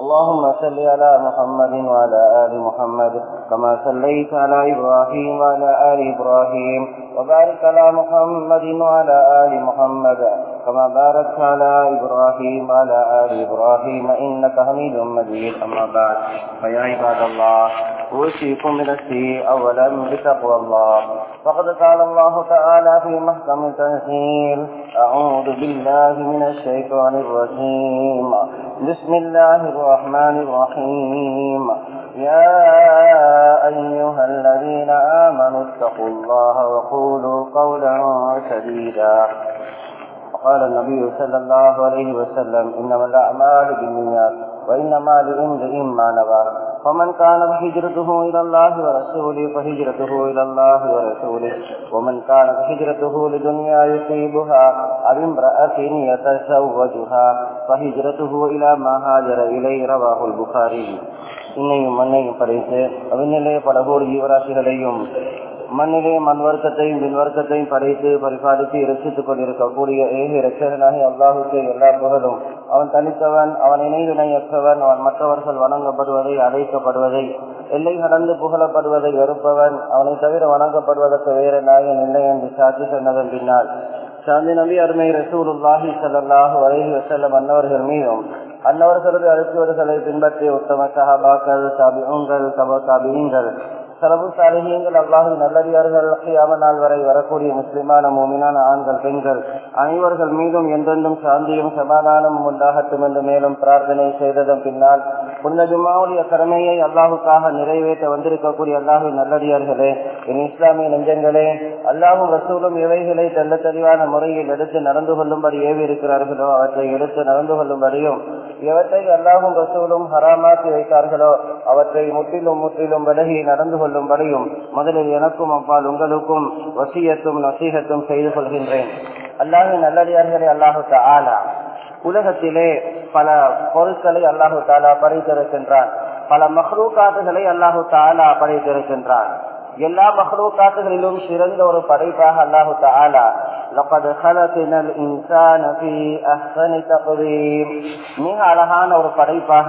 اللهم صل على محمد وعلى آل محمد كما صليت على إبراهيم وعلى آل إبراهيم وبارك على محمد وعلى آل محمد كما باركت على إبراهيم وعلى آل إبراهيم إنك حميد مجيد. أما بعد فيا عباد الله أوصيكم بنفسي أولا بتقوى الله. فقد قال الله تعالى في محكم التنزيل أعوذ بالله من الشيطان الرجيم. بسم الله الرحمن الرحيم. يا أيها الذين آمنوا اتقوا الله وقولوا قولا سديدا. وقال النبي صلى الله عليه وسلم إنما الأعمال بالنيات وإنما لامرئ ما نوى فمن كانت هجرته إلى الله ورسوله فهجرته إلى الله ورسوله ومن كانت هجرته لدنيا يصيبها أو امرأة يتزوجها فهجرته إلى ما هاجر إليه رواه البخاري இன்னையும் மண்ணையும் படைத்து அவிநிலை பல கோடி ஜீவராசிகளையும் மண்ணிலே மண் வர்க்கத்தையும் விண் வர்க்கத்தையும் படைத்து பரிபாலித்து இரட்சித்துக் கொண்டிருக்கக்கூடிய ஏக இரட்சகனாகி அல்லாஹுக்கு எல்லா புகழும். அவன் தனித்தவன் அவன் இணைவினையற்றவன் அவன் மற்றவர்கள் வணங்கப்படுவதை அழைக்கப்படுவதை எல்லை கடந்து புகழப்படுவதை வெறுப்பவன் அவனை தவிர வணங்கப்படுவதற்கு வேறு நாயன் இல்லை என்று சாட்சி சொன்னதன் பின்னால். சாந்தி நபி அருமை ரசூலுல்லாஹி சல்லாஹூ வரைகி வசல்லம் அன்னவர்கள் மீதும் அன்னவர்களது அழுத்துவர்களை பின்பற்றிய உத்தம சஹாபாக்கள் சபிகள் சப சாபியங்கள் சலபு சாலிகியங்கள் அல்லாஹு நல்லடியார்கள் கியாம நாள் வரை வரக்கூடிய முஸ்லிமான மோமினான ஆண்கள் பெண்கள் அனைவர்கள் மீதும் என்றென்றும் சாந்தியும் சமாதானமும் உண்டாகட்டும் என்று மேலும் பிரார்த்தனை செய்ததன் பின்னால் புன்ன கடமையை அல்லாஹுக்காக நிறைவேற்ற வந்திருக்கக்கூடிய அல்லாஹு நல்லடியார்களே என் இஸ்லாமிய நெஞ்சங்களே அல்லாஹும் ரசூலும் இவைகளை தெல்ல தெளிவான முறையில் எடுத்து நடந்து கொள்ளும்படி ஏவி இருக்கிறார்களோ அவற்றை எடுத்து நடந்து கொள்ளும்படியும் எவற்றை அல்லாஹும் ரசூலும் ஹராமாக்கி வைத்தார்களோ அவற்றை முற்றிலும் முற்றிலும் விலகி நடந்து கொள்ளும்படியும் முதலில் எனக்கும் அப்பால் உங்களுக்கும் வசியத்தும் நசீகத்தும் செய்து கொள்கின்றேன். அல்லாஹின் நல்லடியார்களே அல்லாஹு தாலா உலகத்திலே பல பொருட்களை அல்லாஹு தாலா படைத்திருக்கின்றார் பல மஹ்ரூகாத்துகளை அல்லாஹு தாலா படைத்திருக்கின்றார் எல்லா மஹ்ரூகாத்துகளிலும் சிறந்த ஒரு படைப்பாக அல்லாஹு தாலா மிக அழகான ஒரு படைப்பாக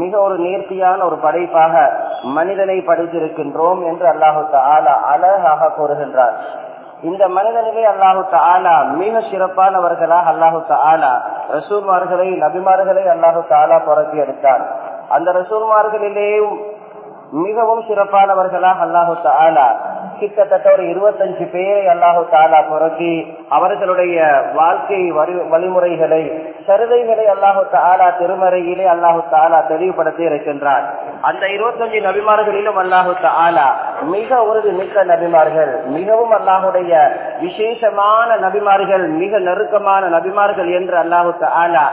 மிக ஒரு நேர்த்தியான ஒரு படைப்பாக மனிதனை படைத்திருக்கின்றோம் என்று அல்லாஹு தாலா அழகாக கூறுகின்றார். இந்த மனிதனிலே அல்லாஹு தாலா மிக சிறப்பானவர்களாக அல்லாஹு தாலா ரசூல்மார்களை நபிமார்களை அல்லாஹு தாலா புறக்கி எடுத்தார் அந்த ரசூல்மார்களிலேயும் மிகவும் சிறப்பானவர்களாக அல்லாஹு தாலா கிட்டத்தட்ட ஒரு இருபத்தஞ்சு பேரை அல்லாஹு தாலா புரட்டி அவர்களுடைய வாழ்க்கை வழிமுறைகளை சருதைகளை அல்லாஹு தாலா திருமறையிலே அல்லாஹு தாலா தெளிவுபடுத்தி இருக்கின்றார். அந்த இருபத்தஞ்சு நபிமார்களிலும் அல்லாஹு ஆலா மிக உறுதி மிக்க நபிமார்கள் மிகவும் அல்லாஹுடைய விசேஷமான நபிமார்கள் மிக நெருக்கமான நபிமார்கள் என்று அல்லாஹு ஆலா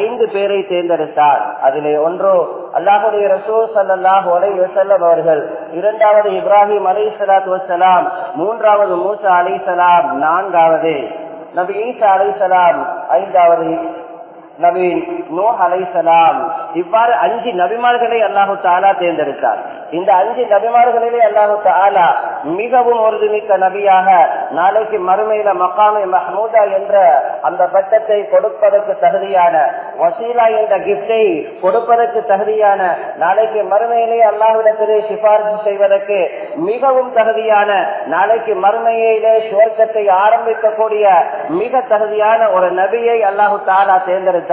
ஐந்து பேரை தேர்ந்தெடுத்தார். அதிலே ஒன்று அல்லாஹுடைய ரசூல் சல்லாஹூ அலை வசல்லம் அவர்கள் இரண்டாவது இப்ராஹிம் அலை சலாத் வசலாம் மூன்றாவது மூசா அலை சலாம் நான்காவது நபி ஈசா அலை சலாம் ஐந்தாவது நபி நோ அலைசலாம் இவ்வாறு அஞ்சு நபிமார்களை அல்லாஹு தாலா தேர்ந்தெடுத்தார். இந்த அஞ்சு நபிமார்களிலே அல்லாஹு தாலா மிகவும் உறுதிமிக்க நபியாக நாளைக்கு மறுமையில மகாமே மஹமூதா என்ற அந்த பட்டத்தை கொடுப்பதற்கு தகுதியான வசீலா என்ற கிஃப்டை கொடுப்பதற்கு தகுதியான நாளைக்கு மறுமையிலே அல்லாஹ்விடத்திலே சிபாரிசு செய்வதற்கு மிகவும் தகுதியான நாளைக்கு மறுமையிலே சுவர்க்கத்தை ஆரம்பிக்கக்கூடிய மிக தகுதியான ஒரு நபியை அல்லாஹு தாலா தேர்ந்தெடுத்தார்.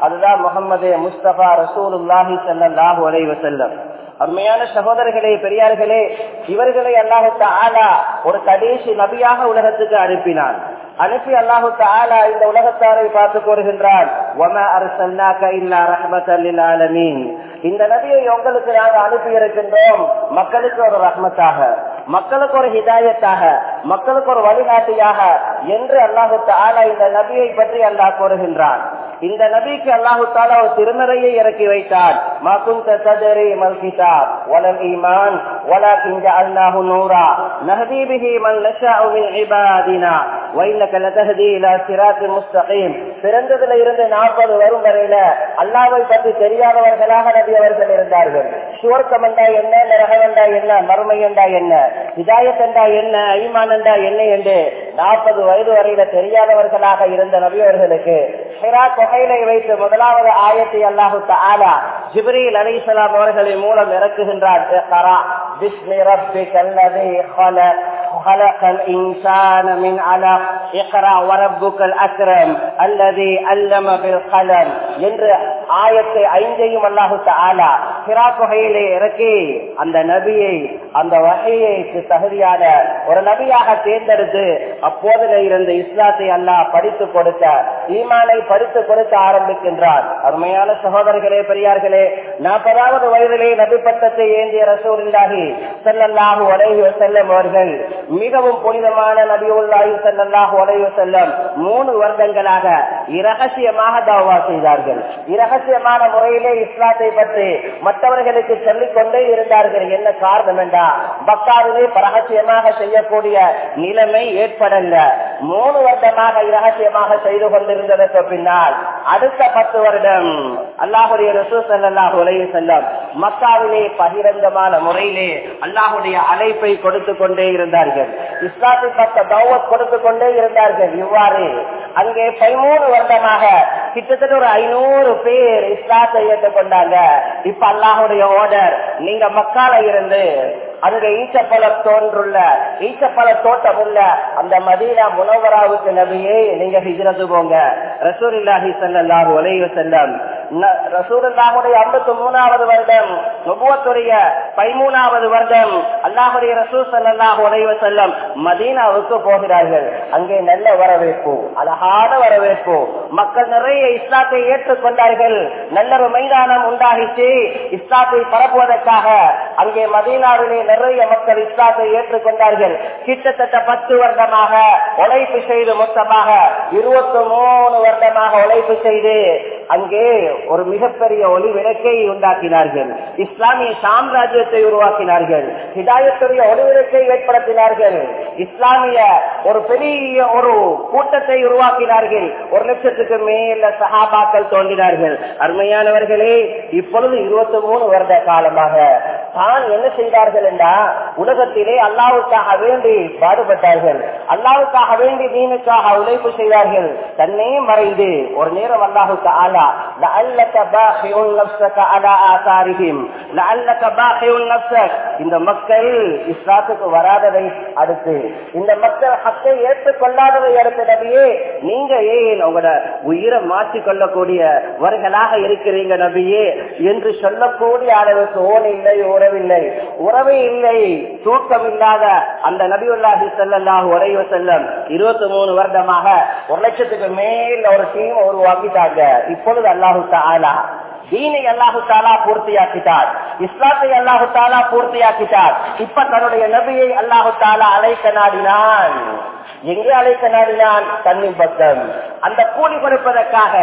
அதுதான் முகமது முஸ்தபா ரசூலுல்லாஹி சல்லாஹூ அலைஹி வஸல்லம். அருமையான சகோதரர்களே பெரியார்களே இவர்களை அல்லாஹு தாலா ஒரு கடைசி நபியாக உலகத்துக்கு அனுப்பினான். அனுப்பி அல்லாஹு தாலா இந்த உலகத்தாரை பார்த்து கூறுகின்றான் இந்த நபியை உங்களுக்கு நாங்கள் அனுப்பி இருக்கின்றோம் மக்களுக்கு ஒரு ரஹ்மத்தாக மக்களுக்கு ஒரு ஹிதாயத்தாக மக்களுக்கு ஒரு வழிகாட்டியாக என்று அல்லாஹு தாலா இந்த நபியை பற்றி அல்லாஹ் கூறுகின்றான். இந்த நபிக்கு அல்லாஹு தாலா ஒரு திருமறையை இறக்கி வைத்தார். சிறந்ததுல இருந்து நாற்பது வரும் வரையில அல்லாவை பற்றி தெரியாதவர்களாக நபி அவர்கள் இருந்தார்கள் சுவர்க்கம் என்றா என்ன நரகம் என்றா என்ன மறுமை என்றா என்ன ஹிதாயத் என்றா என்ன ஐமான் என்றா என்ன என்று நாற்பது வயது வரையில தெரியாதவர்களாக இருந்த நபி அவர்களுக்கு ஹிரா தொகையிலை வைத்து முதலாவது ஆயத்தை அல்லாஹு ஆலா ஜிப்ரீல் அலிசலாம் அவர்களின் மூலம் இறக்குகின்றார் بسم ربك الذي خلق خلق الإنسان من علق اقرأ وربك الأكرم الذي علم بالقلم என்று ஆயத்தை ஐந்தையும் அல்லாஹு தாலா ஹிரா தொகையிலே இறக்கி அந்த நபியை அந்த வகையை தகுதியான ஒரு நபியாக தேர்ந்தெடுத்து அப்போதில இருந்த இஸ்லாத்தை அல்லாஹ் படித்து கொடுக்க ஈமானை படித்து கொடுக்க ஆரம்பிக்கின்றார் அருமையான சகோதரர்களே பெரியார்களே நாற்பதாவது வயதிலே நபி பட்டத்தை ஏந்திய ரசூலில்லாஹி செல்லல்லாஹு உலகி செல்லம் அவர்கள் மிகவும் புனிதமான நபியுல்லாஹி செல்லல்லாஹு உலகி செல்லம் மூணு வருடங்களாக இரகசியமாக தாவா செய்தார்கள். இரகசியமான முறையிலே இஸ்லாத்தை பற்றி மற்றவர்களுக்கு சொல்லிக் கொண்டே இருந்தார்கள் என்ன காரணம் என்றா? பக்காவிலே ரகசியமாக செய்யக்கூடிய நிலைமை ஏற்படல. மூணு வருடமாக இரகசியமாக செய்து கொண்டிருந்ததற்கு பின்னால் அடுத்த பத்து வருடம் அல்லாஹுடைய ரசூசல்லாஹு உலகி செல்லும் மக்காவிலே பகிரங்கமான முறையிலே அல்லாஹுடைய அழைப்பை கொடுத்து கொண்டே இருந்தார்கள். இஸ்லாத்தை பத்த தௌவத் கொடுத்து கொண்டே இருந்தார்கள். இவ்வாறு அங்கே பதிமூணு வருடமாக கிட்டத்தட்ட ஒரு ஐநூறு பேர் இஸ்லாத்தை ஏற்றுக்கொண்டாங்க. இப்ப அல்லாஹுடைய ஓர்டர் நீங்க மக்கால இருந்து அங்க ஈச்சப்பழ தோன்றுள்ள ஈச்சப்பழ தோட்டம் உள்ள அந்த மதீனா முனவராவுக்கு நபியே நீங்க ஹிஜரது போங்க. ரசூலில்லாஹி சல்லாஹூ உலக செல்லம் ரசூலுல்லாஹுடைய ஐம்பத்தி மூணாவது வருடம் நுபுவத்துடைய பதிமூணாவது வருடம் அல்லாஹுடைய ரசூல் சல்லாஹு உடைய செல்லம் மதீனாவுக்கு போகிறார்கள். அங்கே நல்ல வரவேற்பு அழகான வரவேற்பு. மக்கள் நிறைய இஸ்லாத்தை ஏற்றுக்கொண்டார்கள். நல்ல ஒரு மைதானம் உண்டாகிச்சு. இஸ்லாத்தை பரப்புவதற்காக அங்கே மதீனாவிலே நிறைய மக்கள் இஸ்லாத்தை ஏற்றுக்கொண்டார்கள். கிட்டத்தட்ட பத்து வருடமாக உழைப்பு செய்து மொத்தமாக இருபத்தி மூணு வருடமாக உழைப்பு செய்து அங்கே ஒரு மிகப்பெரிய ஒளி விளக்கை உண்டாக்கினார்கள். இஸ்லாமிய சாம்ராஜ்யத்தை உருவாக்கினார்கள். ஹிதாயத்துடைய ஒளி விளக்கை ஏற்படுத்தினார்கள். இஸ்லாமிய ஒரு பெரிய ஒரு கூட்டத்தை உருவாக்கினார்கள். ஒரு லட்சத்துக்கு மேல சகாபாக்கள் தோன்றினார்கள். அருமையானவர்களே இப்பொழுது இருபத்தி மூணு வருட காலமாக தான் என்ன செய்தார்கள் என்றா உலகத்திலே அல்லாவுக்காக வேண்டி பாடுபட்டார்கள். அல்லாவுக்காக வேண்டி நீனுக்காக உழைப்பு செய்தார்கள். தன்னே மறைந்து ஒரு நேரம் அல்லாஹுக்கு ஆலா லஅல்லக பாகிஉன் நஃப்ஸக அலா ஆசாரிஹிம் லஅல்லக பாகிஉன் நஃப்ஸக் இந்த மக்கள் இஸ்லாத்துக்கு வராததை அடுத்து. இந்த மக்கள் ஹக்கை ஏற்றுக்கொள்ளாததை அடுத்து நபியே நீங்க ஏன் உங்களோட உயிரை மாற்றிக் கொள்ளக்கூடிய இருக்கிறீங்க நபியே என்று சொல்லக்கூடிய அளவுக்கு ஓன் இல்லை உறவில்லை உறவு இல்லை தூக்கம் இல்லாத அந்த நபியுல்லாஹி செல்லாஹ் உறைவ செல்லம் இருபத்தி மூணு வருடமாக ஒரு லட்சத்துக்கு மேல ஒரு டீம் உருவாக்கிட்டாங்க. இப்பொழுது அல்லாஹு தாலா தீனை அல்லாஹு தாலா பூர்த்தியாக்கிட்டார். இஸ்லாத்தை அல்லாஹு தாலா பூர்த்தியாக்கிட்டார். இப்ப தன்னுடைய நபியை அல்லாஹு தாலா அழைக்க நாடினான். எங்கே அழைக்க நாடினான்? தன்னின் பக்கம். அந்த கூலி கொடுப்பதற்காக.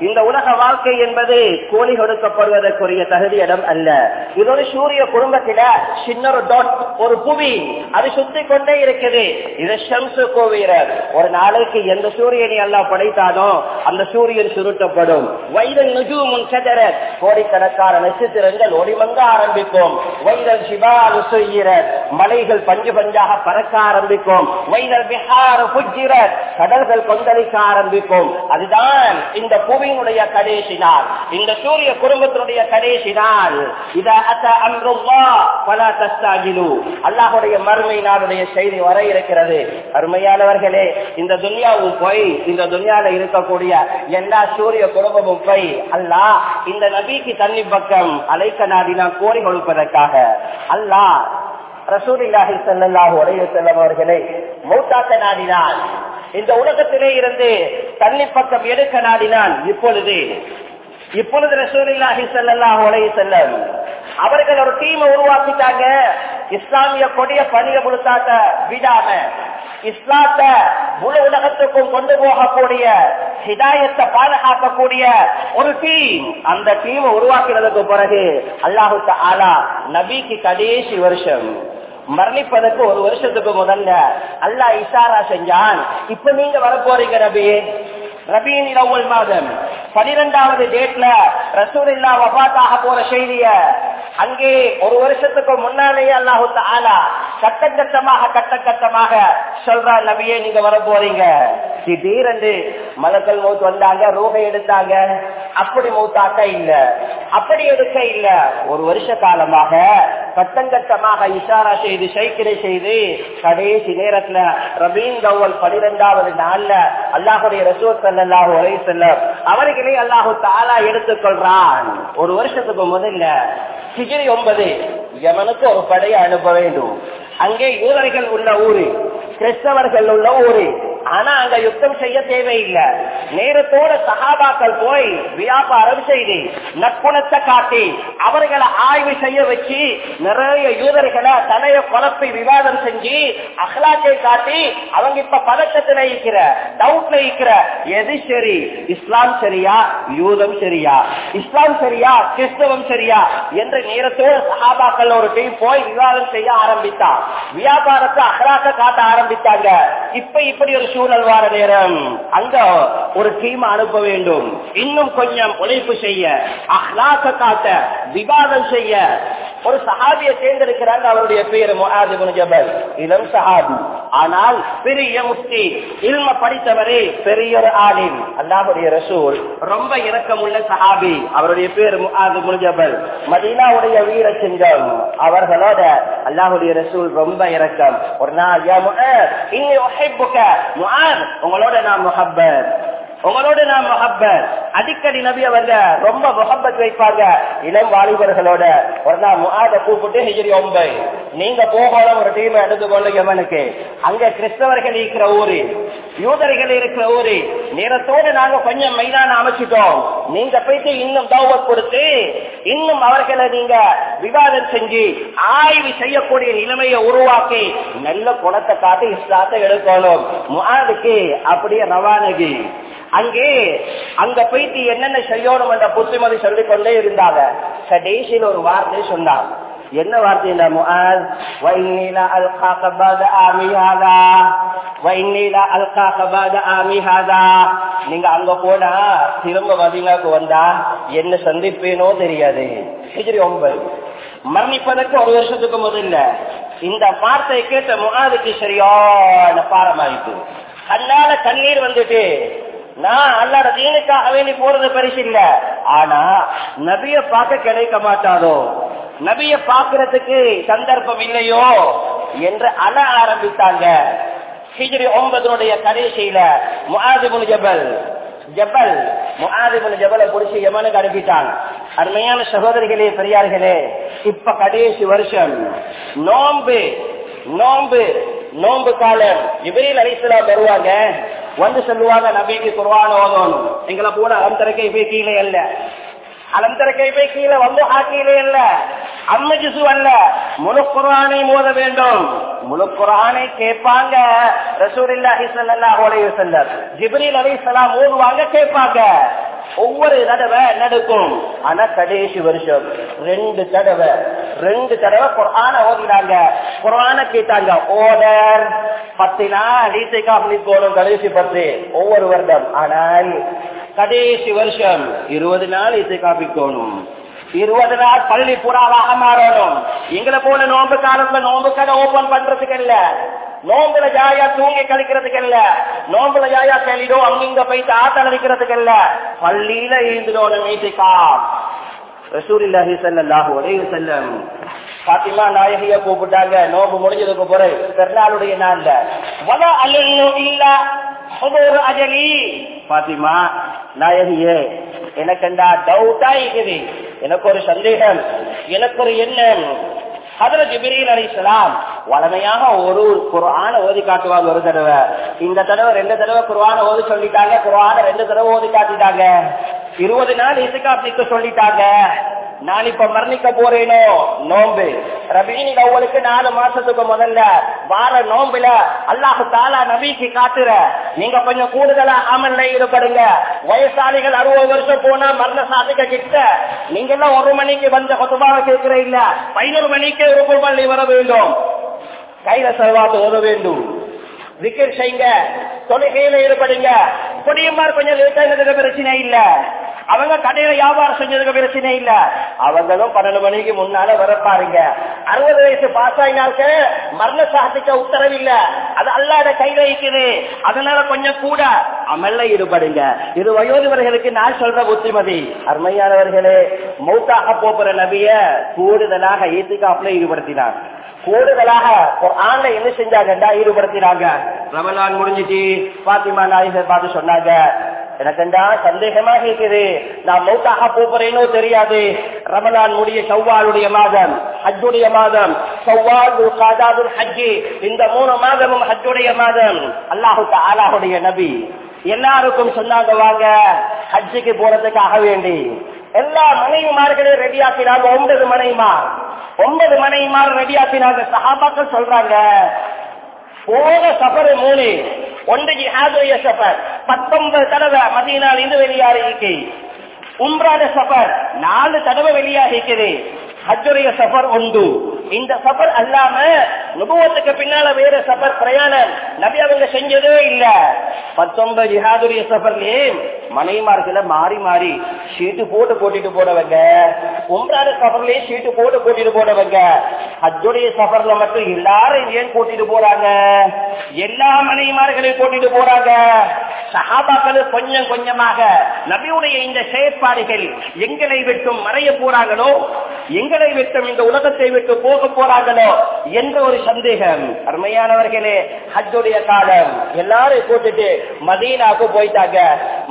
இந்த உலக வாழ்க்கை என்பது கூலி கொடுக்கப்படுவதற்குரிய தகுதி இடம் அல்ல. இது ஒரு சூரிய குடும்பத்தில சின்ன ஒரு டாட் ஒரு புவி. அது சுத்தி கொண்டே இருக்குது. இது ஷம்சு கோவீரர். ஒரு நாளைக்கு எந்த சூரியனை எல்லாம் படைத்தாலும் அந்த சூரியன் சுருட்டப்படும். வயது நுஜு முன் கதற கோடிக்கணக்கான நட்சத்திரங்கள் ஒளிமங்க ஆரம்பிக்கும். வைரல் சிவாரு சுயிரர் மலைகள் பஞ்சு பஞ்சாக பறக்க ஆரம்பிக்கும். வைரல் பிஹார் புஜிரர் கடல்கள் கொந்தளிக்க ஆரம்பிக்கும். அதுதான் இந்த புவியினுடைய கடைசி நாள். இந்த சூரிய குடும்பத்தினுடைய கடைசி நாள். இத அத்த அம்ருல்லா பல தஸ்தாகிலு அல்லாஹுடைய மறுமை நாளுடைய செய்தி வர இருக்கிறது. அருமையானவர்களே இந்த துன்யாவும் போய் இந்த துன்யால இருக்கக்கூடிய எல்லா சூரிய குடும்பமும் போய் அல்லாஹ் இந்த நபிக்கு தண்ணி பக்கம் அழைக்க நாடினா கோரி கொடுப்பதற்காக. அல்லாஹ் ரசூலில்லாஹி செல்லல்லாஹு அலைஹி வஸல்லம் அவர்களை மௌத்தாக்க நாடினான். இந்த உலகத்திலே இருந்து தண்ணி பக்கம் எடுக்க நாடினான் இப்பொழுது. இப்பொழுது ரசூலில்லாஹி ஸல்லல்லாஹு உலகி செல்ல அவர்கள் ஒரு டீமை உருவாக்கிட்டாங்க. இஸ்லாமிய கொடிய பணிய முழுத்தாக்க விடாம இஸ்லாத்தை முழு உலகத்துக்கும் கொண்டு போகக்கூடிய ஹிதாயத்தை பாதுகாக்கக்கூடிய ஒரு டீம் அந்த டீமை உருவாக்கினதுக்கு பிறகு அல்லாஹு ஆலா நபிக்கு கடைசி வருஷம் மரணிப்பதற்கு ஒரு வருஷத்துக்கு முதல்ல அல்லாஹ் இஷாரா செஞ்சான். இப்ப நீங்க வரப்போறீங்க ரபி ரபியின் மாதம். பனிரெண்டாவது டேட்ல ரசூலில்லா வபாத்தாக போற செய்திய அங்கே ஒரு வருஷத்துக்கு முன்னாலேயே அல்லாஹு ஆலா கட்ட கட்டமாக கட்ட கட்டமாக சொல்ற நபியே நீங்க வர போறீங்க திடீரென்று மலக்கல் மௌத் வந்தாங்க ரூபை எடுத்தாங்க. அப்படி மௌத்தாக்க இல்ல. அப்படி எடுக்க இல்ல. ஒரு வருஷ காலமாக கட்டங்கட்டமாக இஷாரா செய்து சைக்கிரை செய்து கடைசி நேரத்துல ரபீன் கவல் பனிரெண்டாவது நாள்ல அல்லாஹுடைய ரசூல் செல்லாஹு ஒரே செல்லம் அவர்களே அல்லாஹு தாலா எடுத்துக்கொள்றான். ஒரு வருஷத்துக்கு முதல்ல சிகிரி ஒன்பது எவனுக்கு ஒரு படையை அனுப்ப வேண்டும். அங்கே யூதர்கள் உள்ள ஊரு கிறிஸ்தவர்கள் உள்ள ஊரு ஆனா அங்க யுத்தம் செய்ய தேவையில்லை. நேரத்தோட சகாபாக்கள் போய் வியாபாரம் செய்து நற்குணத்தை காட்டி அவர்களை ஆய்வு செய்ய வச்சு நிறைய யூதர்களை தலைய குழப்பி விவாதம் செஞ்சு அஹ்லாக்கை காட்டி அவங்க இப்ப பதட்டத்துல இருக்கிற டவுட்ல இருக்கிற எது சரி? இஸ்லாம் சரியா? யூதம் சரியா? இஸ்லாம் சரியா? கிறிஸ்தவம் சரியா? என்று நேரத்தோட சகாபாக்கள் ஒரு டீம் போய் விவாதம் செய்ய ஆரம்பித்தான் வியாபாரத்தை அகலாக்க காட்ட ஆரம்பித்தாங்க. இப்ப இப்படி ஒரு சூழல் வார நேரம். அங்க ஒரு டீம் அனுப்ப வேண்டும். இன்னும் கொஞ்சம் உழைப்பு செய்ய அஹ்லாக்க காட்ட விவாதம் செய்ய. ஒரு சஹாபியை தேர்ந்தெடுக்கிறாங்க அவருடைய பேர் ஜபல். இளம் சஹாபி. ஆனால் பெரிய முஸ்தி இல்ம படித்தவரே பெரிய ஒரு ஆலிம். அல்லாவுடைய ரசூல். ரொம்ப இரக்கமுள்ள சஹாபி. அவருடைய பேர் ஜபல். மதீனாவுடைய வீர சிங்கம். அவர்களோட அல்லாஹுடைய ரசூல் ரொம்ப இரக்கம். ஒரு நாள் யா முஆத் இன்னி உஹிப்புக முஆத் உங்களோட நான் முஹப்பத் உங்களோட நான் மொஹப்பர். அடிக்கடி நபி அவங்க ரொம்ப முகப்பத் வைப்பாங்க. இளம் வாலிபர்களோட. ஒரு நாள் முகாத கூப்பிட்டு ஹிஜரி ஒன்பது நீங்க போகணும் ஒரு டீம் எடுத்துக்கொண்டு எவனுக்கு அங்க கிறிஸ்தவர்கள் இருக்கிற ஊரு. யூதர்கள் இருக்கிற ஊரு. நேரத்தோடு நாங்க கொஞ்சம் மைதானம் அமைச்சிட்டோம். நீங்க போயிட்டு இன்னும் தௌவத் கொடுத்து இன்னும் அவர்களை நீங்க விவாதம் செஞ்சு ஆய்வு செய்யக்கூடிய நிலைமையை உருவாக்கி நல்ல குணத்தை காட்டி இஸ்லாத்தை எடுக்கணும். முகாதுக்கு அப்படியே ரவானகி. அங்கே அங்க போயிட்டு என்னென்ன செய்யணும் என்ற புத்திமதி சொல்லிக் கொண்டே இருந்தாங்க. கடைசியில் ஒரு வார்த்தை சொன்னார். என்ன வார்த்தை இந்த முஆஸ் வைநீல அல்காக பாத ஆமிஹாதா வைநீல அல்காக பாத ஆமிஹாதா நீங்க அங்க போனா திரும்ப மதினாக்கு வந்தா என்ன சந்திப்பேனோ தெரியாது. ஹிஜ்ரி ஒன்பது. மரணிப்பதற்கு ஒரு வருஷத்துக்கு முதல்ல. இந்த வார்த்தையை கேட்ட முகாதுக்கு சரியான பாரமாயிட்டு. கண்ணால கண்ணீர் வந்துட்டு நான் அல்லாட தீனுக்காக வேண்டி போறது பரிசு இல்ல. ஆனா நபிய பார்க்க கிடைக்க மாட்டாரோ நபிய பாக்குறதுக்கு சந்தர்ப்பம் இல்லையோ? என்று அழ ஆரம்பித்தாங்க. ஹிஜ்ரி ஒன்பதனுடைய கடைசியில முஆதிபுல் ஜபல். ஜபல் முஆதிபுல் ஜபலை பிடிச்சி யமனுக்கு அனுப்பிட்டாங்க. அருமையான சகோதரிகளே பெரியார்களே இப்ப கடைசி வருஷம். நோம்பு நோம்பு நோம்பு காலம். இவரில் அலிஸ்லாம் வருவாங்க. வந்து சொல்லுவாங்க நபிக்கு குர்வான ஓதணும் எங்களை கூட அலந்தரக்கை போய் கீழே அல்ல. அலந்தரக்கை போய் கீழே வந்து கீழே அல்ல. அம்ம ஜிசு அல்ல. முழு குரானை மோத வேண்டும். முழு குரானை கேட்பாங்க. ரசூலில்லாஹி ஸல்லல்லாஹு அலைஹி வஸல்லம். ஜிப்ரீல் அலைஹிஸ்ஸலாம் ஓதுவாங்க கேட்பாங்க. ஒவ்வொரு தடவை நடக்கும். ஆனா கடைசி வருஷம். ரெண்டு தடவை. ரெண்டு தடவை குரான ஓதினாங்க. குரான கேட்டாங்க ஓடர் பத்து நாள் ஈசைக்காக போகணும் கடைசி பத்து ஒவ்வொரு வருடம். ஆனால் கடைசி வருஷம் இருபது நாள் இசை காப்பிக்கணும் இருபது நாள் பள்ளி புறாவாக மாறணும். எங்களை போல நோன்பு காலத்துல நோன்பு கடை ஓபன் பண்றதுக்கு இல்ல. நோம்புல ஜாயா தூங்கி கழிக்கிறதுக்கு இல்ல. நோம்புல ஜாயா செல்லிடோ அங்கிங்க போயிட்டு ஆட்டம் அடிக்கிறதுக்கு இல்ல. பள்ளியில இருந்துடணும் மீசிக்கா ரசூரில்லாஹி சல்லாஹு ஒரே செல்லம் பாத்திமா நாயகிய கூப்பிட்டாங்க. நோம்பு முடிஞ்சதுக்கு பிறகு பெருநாளுடைய நாள்ல. வல அலன்னு இல்ல ஹுதூர் அஜலி. பாத்திமா நாயகியே எனக்குண்டா டவுட்டா இருக்குது. எனக்கு ஒரு சந்தேகம். எனக்கு ஒரு எண்ணம். அதுல ஜிபிரில் அலிஸ்லாம் வளமையாக ஒரு குரான ஓதி காட்டுவாங்க ஒரு தடவை. இந்த தடவை ரெண்டு தடவை குரான ஓதி சொல்லிட்டாங்க குரான ரெண்டு தடவை ஓதி காட்டிட்டாங்க. இருபது நாள் இசுகாப் சொல்லிட்டாங்க. நான் இப்ப மரணிக்க போறேனோ? நோம்பு ரபீனி அவளுக்கு நாலு மாசத்துக்கு முதல்ல வார நோம்புல அல்லாஹு தாலா நபிக்கு காட்டுற நீங்க கொஞ்சம் கூடுதலா அமல்ல ஈடுபடுங்க. வயசாளிகள் அறுபது வருஷம் போனா மரண சாதிக்க கிட்ட. நீங்க எல்லாம் ஒரு மணிக்கு வந்த கொத்தமாக கேட்கிற இல்ல. பதினோரு மணிக்கு ஒரு பள்ளி வர வேண்டும். கையில செலவாத்து வர வேண்டும். விக்கெட் செய்யுங்க தொழுகையில ஈடுபடுங்க. குடியுமார் கொஞ்சம் லேட்டானதுக்கு பிரச்சனை இல்ல. அவங்க கடையில வியாபாரம் செஞ்சதுக்கு பிரச்சனை இல்ல. அவங்களும் பன்னெண்டு மணிக்கு முன்னால வர பாருங்க. அறுபது வயசு பாஸ் ஆகினாக்க மரண சாத்திக்க உத்தரவு இல்ல. அது அல்லாத கையில இருக்குது அதனால கொஞ்சம் கூட அமல்ல ஈடுபடுங்க. இது வயோதிபர்களுக்கு நான் சொல்ற புத்திமதி. அருமையானவர்களே மௌத்தாக போகிற நபிய கூடுதலாக ஏத்துக்காப்புல ஈடுபடுத்தினார் கூடுதலாக ஆண்ல என்ன செஞ்சாங்கடா ஈடுபடுத்தினாங்க. ரமலான் முடிஞ்சிட்டு பாத்திமா நாயகர் பார்த்து சொன்னாங்க. எனக்குண்டா சந்தேகமாக இருக்குது? நான் மௌத்தாக போறேனோ தெரியாது. ரமலான் முடிய சவ்வாளுடைய மாதம் ஹஜ்ஜுடைய மாதம். சவ்வால் ஹஜ்ஜி. இந்த மூணு மாதமும் ஹஜ்ஜுடைய மாதம். அல்லாஹு ஆலாஹுடைய நபி. எல்லாருக்கும் சொன்னாங்க வாங்க ஹஜ்ஜுக்கு போறதுக்காக வேண்டி. எல்லா மனைவிமார்களையும் ரெடி ஆக்கினாங்க ஒன்பது மனைவிமார். ஒன்பது மனைவிமார் ரெடி ஆக்கினாங்க சஹாபாக்கள் சொல்றாங்க போன சபரு மூணு ஒன்று ஜிஹாதுடைய சபர் பத்தொன்பது தடவை மதியனால் இருந்து வெளியாகி உம்ராத சபர் நாலு தடவை வெளியாகிக்குது ஹஜ்ஜுடைய சஃபர் உண்டு. இந்த சபர் அல்லாம நுபுவத்துக்கு பின்னால வேற சபர் பிரயாணம். நபி அவங்க செஞ்சதே இல்ல. பத்தொன்பது ஜிஹாதுடைய சபர்லயே மனைமார்களை மாறி மாறி ஷீட்டு போட்டு கூட்டிட்டு போனவங்க உம்ராத சபர்லயே ஷீட்டு போட்டு கூட்டிட்டு போனவங்க ஹஜ்ஜுடைய சஃபர்ல மட்டும் எல்லாரும் ஏன் கூட்டிட்டு போறாங்க? எல்லா மனைமார்களையும் கூட்டிட்டு போறாங்க. சஹாபாக்கள் கொஞ்சம் கொஞ்சமாக நபியுடைய இந்த செயற்பாடுகள் எங்களை விட்டும் மறைய போறாங்களோ எங்களை விட்டும் இந்த உலகத்தை விட்டு போக போறாங்களோ என்ற ஒரு சந்தேகம். அருமையானவர்களே ஹஜ்ஜுடைய காலம். எல்லாரும் கூட்டிட்டு மதீனாவுக்கு போயிட்டாங்க.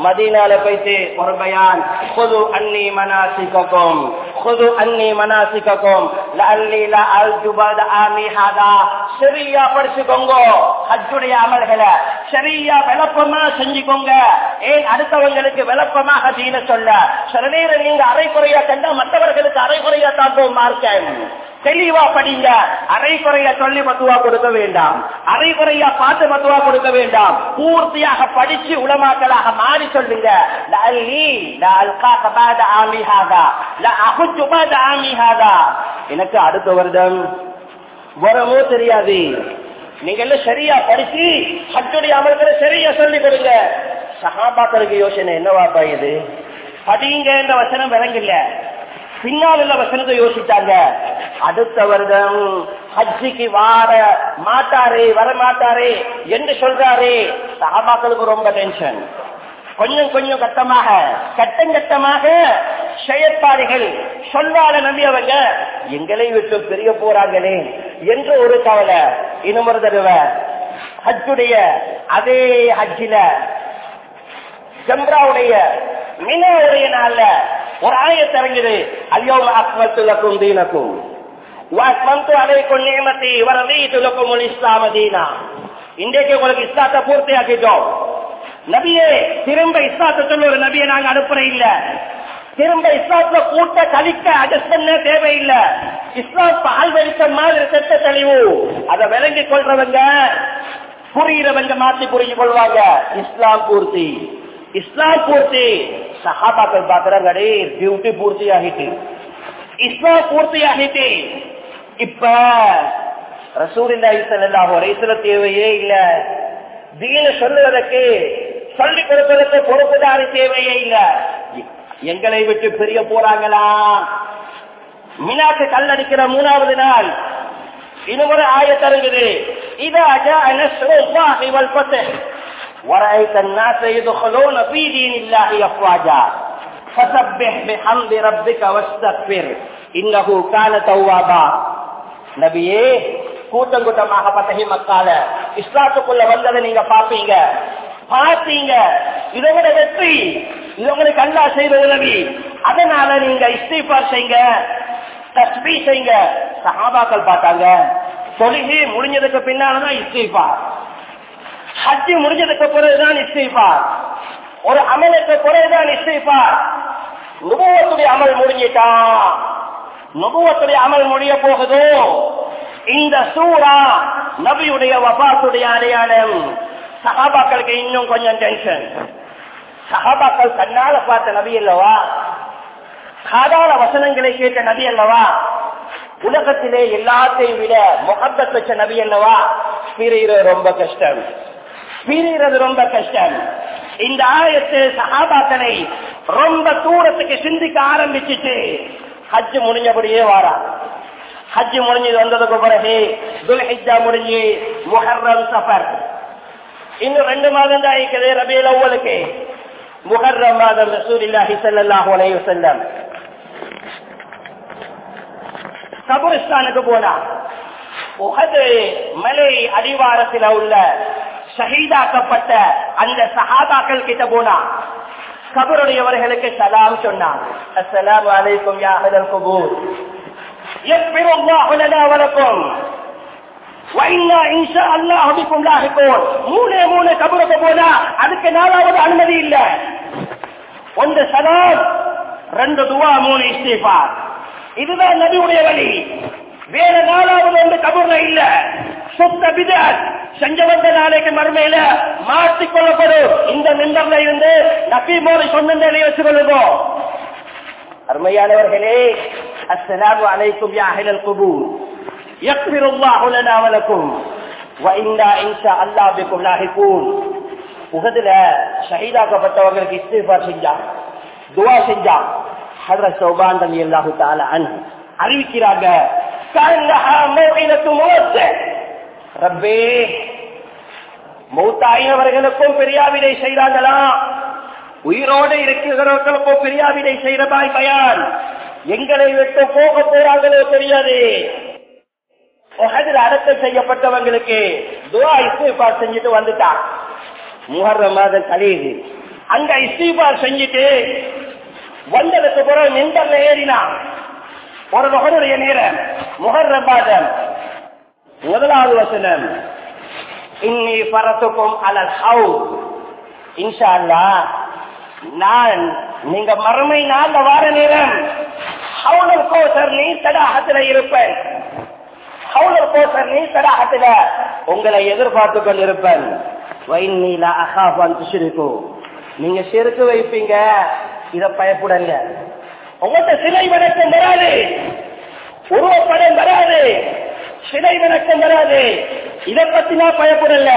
மதீனால போயிட்டு பொறுமையான் பொது அன்னி மனாசிக்கும் பொது அன்னி மனாசிக்கும் லல்லீல அல் ஜுபத ஆமி ஹாதா சரியா படிச்சுக்கோங்க ஹஜ்ஜுடைய அமல்களை சரியா விளப்பமா செஞ்சுக்கோங்க ஏன் அடுத்தவங்களுக்கு விளப்பமாக தீன சொல்ல சில நேரம் நீங்க அரைக்குறையா கண்டா மற்றவர்களுக்கு அரைக்குறையா தாக்கும் மார்க்க தெளிவா படிங்க அரைக்குறையா சொல்லி மத்துவா கொடுக்க வேண்டாம் அரைக்குறையா பார்த்து மத்துவா கொடுக்க வேண்டாம் பூர்த்தியாக படிச்சு உளமாக்கலாக மாறி சொல்லுங்க எனக்கு அடுத்த வருடம். வரமோ தெரியாது. நீங்க எல்லாம் சரியா படிச்சு ஹஜ்ஜுடைய அமல்களை சரியா சொல்லி கொடுங்க. சகாபாக்களுக்கு யோசனை என்னவாப்பா இது? படிங்க என்ற வசனம் விளங்கில்ல பின்னால் உள்ள வசனத்தை யோசிச்சாங்க. அடுத்த வருடம் ஹஜ்ஜிக்கு வார மாட்டாரே வர மாட்டாரே என்று சொல்றாரே. சகாபாக்களுக்கு ரொம்ப டென்ஷன் கொஞ்சம் கொஞ்சம் கட்டமாக கட்டம் கட்டமாக செயற்பாடுகள் சொல்லாத நம்பியவங்க எங்களை விட்டு பெரிய போறாங்களே என்று ஒரு கவலை. இன்னும் ஒரு தடவை ஹஜ்ஜுடைய அதே ஹஜ்ஜில ஜம்ராவுடைய மினாவுடைய நாள்ல ஒரு ஆயத்து இறங்குது. அல்யோம் அக்மத்துலக்கும் தீனக்கும். வாஸ்மந்து அலைக்கும் நியமத்தை வரதீத்து இஸ்லாம தீனா. இன்றைக்கு உங்களுக்கு இஸ்லாத்தை பூர்த்தி ஆக்கிட்டோம் நபியே திரும்ப இஸ்லாத்தை சொல்ல ஒரு நபியை நாங்க அனுப்புற இல்ல. திரும்ப இஸ்லாத்துல கூட்ட கழிக்க அட்ஜஸ்ட் பண்ண தேவையில்லை. இஸ்லாம் பால் வெளிச்ச மாதிரி செத்த தெளிவு. அதை விளங்கி கொள்றவங்க புரிகிறவங்க மாத்தி புரிஞ்சு கொள்வாங்க. இஸ்லாம் பூர்த்தி. இஸ்லாம் பூர்த்தி. சஹாபாக்கள் பாக்குறாங்க அடே டியூட்டி பூர்த்தி ஆகிட்டு இஸ்லாம் பூர்த்தி ஆகிட்டு இப்ப ரசூலில்லாஹி எல்லாம் அலைஹி வஸல்லம் தேவையே இல்ல. தீன சொல்லுவதற்கு சொல்லிக் கொடுப்பதற்கு பொறுப்புதாரி தேவையே இல்ல எங்களை விட்டு பெரிய போறாங்களா மினாக்கு கல்லடிக்கிற மூணாவது நாள் இன்னும் ஒரு ஆயத்தருங்குது இதா ஜாஅ நஸ்ருல்லாஹி வல் ஃபத்ஹ் ورأيت الناس يدخلون في دين الله أفواجا فسبح بحمد ربك واستغفر إنه كان توابا நபியே கூட்டம் கூட்டமாக பத்தகை மக்கால இஸ்லாத்துக்குள்ள வந்ததை நீங்க பாப்பீங்க பார்த்தீங்க இதோட வெற்றி இது உங்களுக்கு அல்லா செய்த உதவி. அதனால நீங்க இஸ்தீஃபார் செய்யுங்க தஸ்பி செய்யுங்க சஹாபாக்கள் பார்த்தாங்க தொழுகி முடிஞ்சதுக்கு பின்னாலதான் இஸ்தீஃபார் ஹஜ்ஜி முடிஞ்சதுக்கு பிறகுதான் இஸ்தீஃபார் ஒரு அமலுக்கு பிறகுதான் இஸ்தீஃபார் நுபுவத்துடைய அமல் முடிஞ்சிட்டா? நுபுவத்துடைய அமல் முடிய போகுதோ? இந்த சூரா நபியுடைய வபாத்துடைய அடையாளம். சகாபாக்களுக்கு இன்னும் கொஞ்சம் டென்ஷன் சகாபாக்கள் கண்ணால பார்த்த நபி அல்லவா காதால வசனங்களை கேட்ட நபி அல்லவா உலகத்திலே எல்லாத்தையும் விட முகப்பத் வச்ச நபி அல்லவா பிரிகிறது ரொம்ப கஷ்டம் பிரிகிறது ரொம்ப கஷ்டம் இந்த ஆயத்து சகாபாக்களை ரொம்ப தூரத்துக்கு சிந்திக்க ஆரம்பிச்சுட்டு ஹஜ் முடிஞ்சபடியே வாரா ஹஜ் முடிஞ்சது வந்ததுக்கு பிறகு துல்ஹிஜா முடிஞ்சு முஹர்ரம் சஃபர் இன்னும் ரெண்டு மாதம் தான் இருக்குது ரபியல் அவ்வளவுக்கு முகர்ற மாதம் ரசூலில்லாஹி செல்லல்லாஹ் உலக செல்லம் கபுரிஸ்தானுக்கு போனா. உகது மலை அடிவாரத்தில் உள்ள ஷஹீதாக்கப்பட்ட அந்த சஹாபாக்கள் கிட்ட போனா. கபருடையவர்களுக்கு சலாம் சொன்னான். அஸ்லாம் வலைக்கும் யாஹல் குபூர். எப்பவும் வளர்க்கும் மூணே மூணு கபருக்கு போனா அதுக்கு நாலாவது அனுமதி இல்ல ஒன்று சலாம் ரெண்டு துவா மூணு இஸ்திஃபார் இதுதான் நபியுடைய வழி வேற நாலாவது ஒன்று கபூர்ல இல்ல சுத்த பிதாத் செஞ்ச வந்த நாளைக்கு மறுமையில மாற்றிக் கொள்ளப்படும் இந்த மின்பர்ல இருந்து நபி மோடி சொன்ன நிலையை வச்சு கொள்ளுவோம் அருமையானவர்களே அஸ்ஸலாமு அலைக்கும் யா அஹ்லல் குபூர் يغفر الله لنا ولكم وإنا إن شاء الله بكم لاحقون உகதுல ஷஹீதாக்கப்பட்டவர்களுக்கு இஸ்திஃபார் செஞ்சான் துவா செஞ்சான் ஹதரத் சௌபான் ரலியல்லாஹு தஆலா அன்ஹு அறிவிக்கிறாங்க கன்னஹா மௌஇனத்து மௌத் ரப்பே மௌத்தாயினவர்களுக்கும் பெரியாவிடை செய்றாங்களா உயிரோடு இருக்கிறவர்களுக்கும் பெரியாவிடை செய்யறதாய் பயான் எங்களை விட்டு போக போறாங்களோ தெரியாது அடக்கம் செய்யப்பட்டவங்களுக்கு துவா இஸ்திஃபார் செஞ்சுட்டு வந்துட்டான் முகர்ற மாதம் கழியுது அங்க இஸ்திஃபார் செஞ்சுட்டு வந்ததுக்கு பிறகு நின்றல ஏறினான் ஒரு மகனுடைய நேரம் முகர்ற மாதம். முதலாவது வசனம். இன்னி பரத்துக்கும் அலல் ஹவு இன்ஷா அல்லா நான் நீங்க மறுமை நாள் வார நேரம் ஹவுலல் கோசர் நீர் தடாகத்தில் இருப்பேன். ஹவுலல் கோசர் நீ தடாகத்துல. உங்களை எதிர்பார்த்து கொண்டிருப்பேன். வைநீலா அகாபான் துஷிருக்கு நீங்க செருக்கு வைப்பீங்க. இத பயப்படுங்க. உங்கள்கிட்ட சிலை வணக்கம் வராது. உருவப்படம் வராது. சிலை வணக்கம் வராது. இதை பத்தி நான் பயப்படல.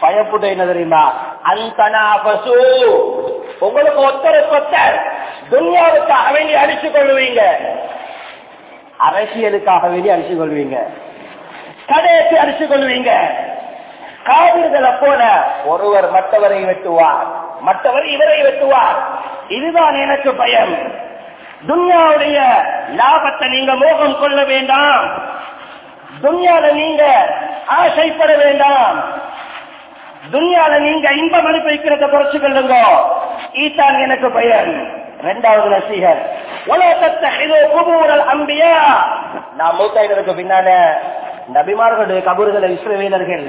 பயப்பட என்ன தெரியுமா? அந்தனா பசு உங்களுக்கு ஒத்தருக்கு ஒத்தர் துன்யாவுக்கு வேண்டி அடிச்சு கொள்ளுவீங்க. அரசியலுக்காக வேண்டி அரிசி கொள்வீங்க கடைசி அரிசி கொள்வீங்க காவிர்களை போல ஒருவர் மற்றவரை வெட்டுவார். மற்றவர் இவரை வெட்டுவார். இதுதான் எனக்கு பயம். துன்யாவுடைய லாபத்தை நீங்க மோகம் கொள்ள வேண்டாம். துன்யால நீங்க ஆசைப்பட வேண்டாம். துன்யால நீங்க இன்பம் அனுபவிக்கிறத குறைச்சு கொள்ளுங்க. ஈத்தான் எனக்கு பயன் ரெண்டாவது நசீகர் உலகத்தை அம்பியா. நான் மூத்தாயினருக்கு பின்னால நபிமார்களுடைய கபூர்களை இஸ்ரவேலர்கள்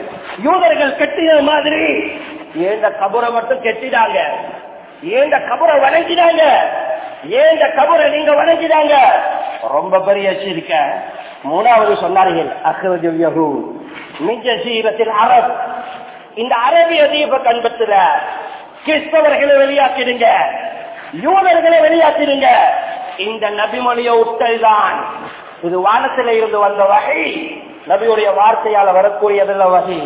யூதர்கள் கட்டின மாதிரி ஏந்த கபூரை மட்டும் கெட்டிடாங்க ஏந்த கபூரை வணங்கினாங்க ஏந்த கபூரை நீங்க வணங்கினாங்க. ரொம்ப பெரிய எச்சரிக்க மூணாவது சொன்னார்கள் அஹ்ரஜு மிஞ்ச சீரத்தில் அரபு. இந்த அரபிய தீப கண்பத்துல கிறிஸ்தவர்களை வெளியாக்கிடுங்க. யூதர்களை வெளியாக்கிடுங்க. இந்த நபிமொழிய உட்டல்தான். இது வானத்தில இருந்து வந்த வகை. நபியுடைய வார்த்தையால வரக்கூடியதல்ல வகை.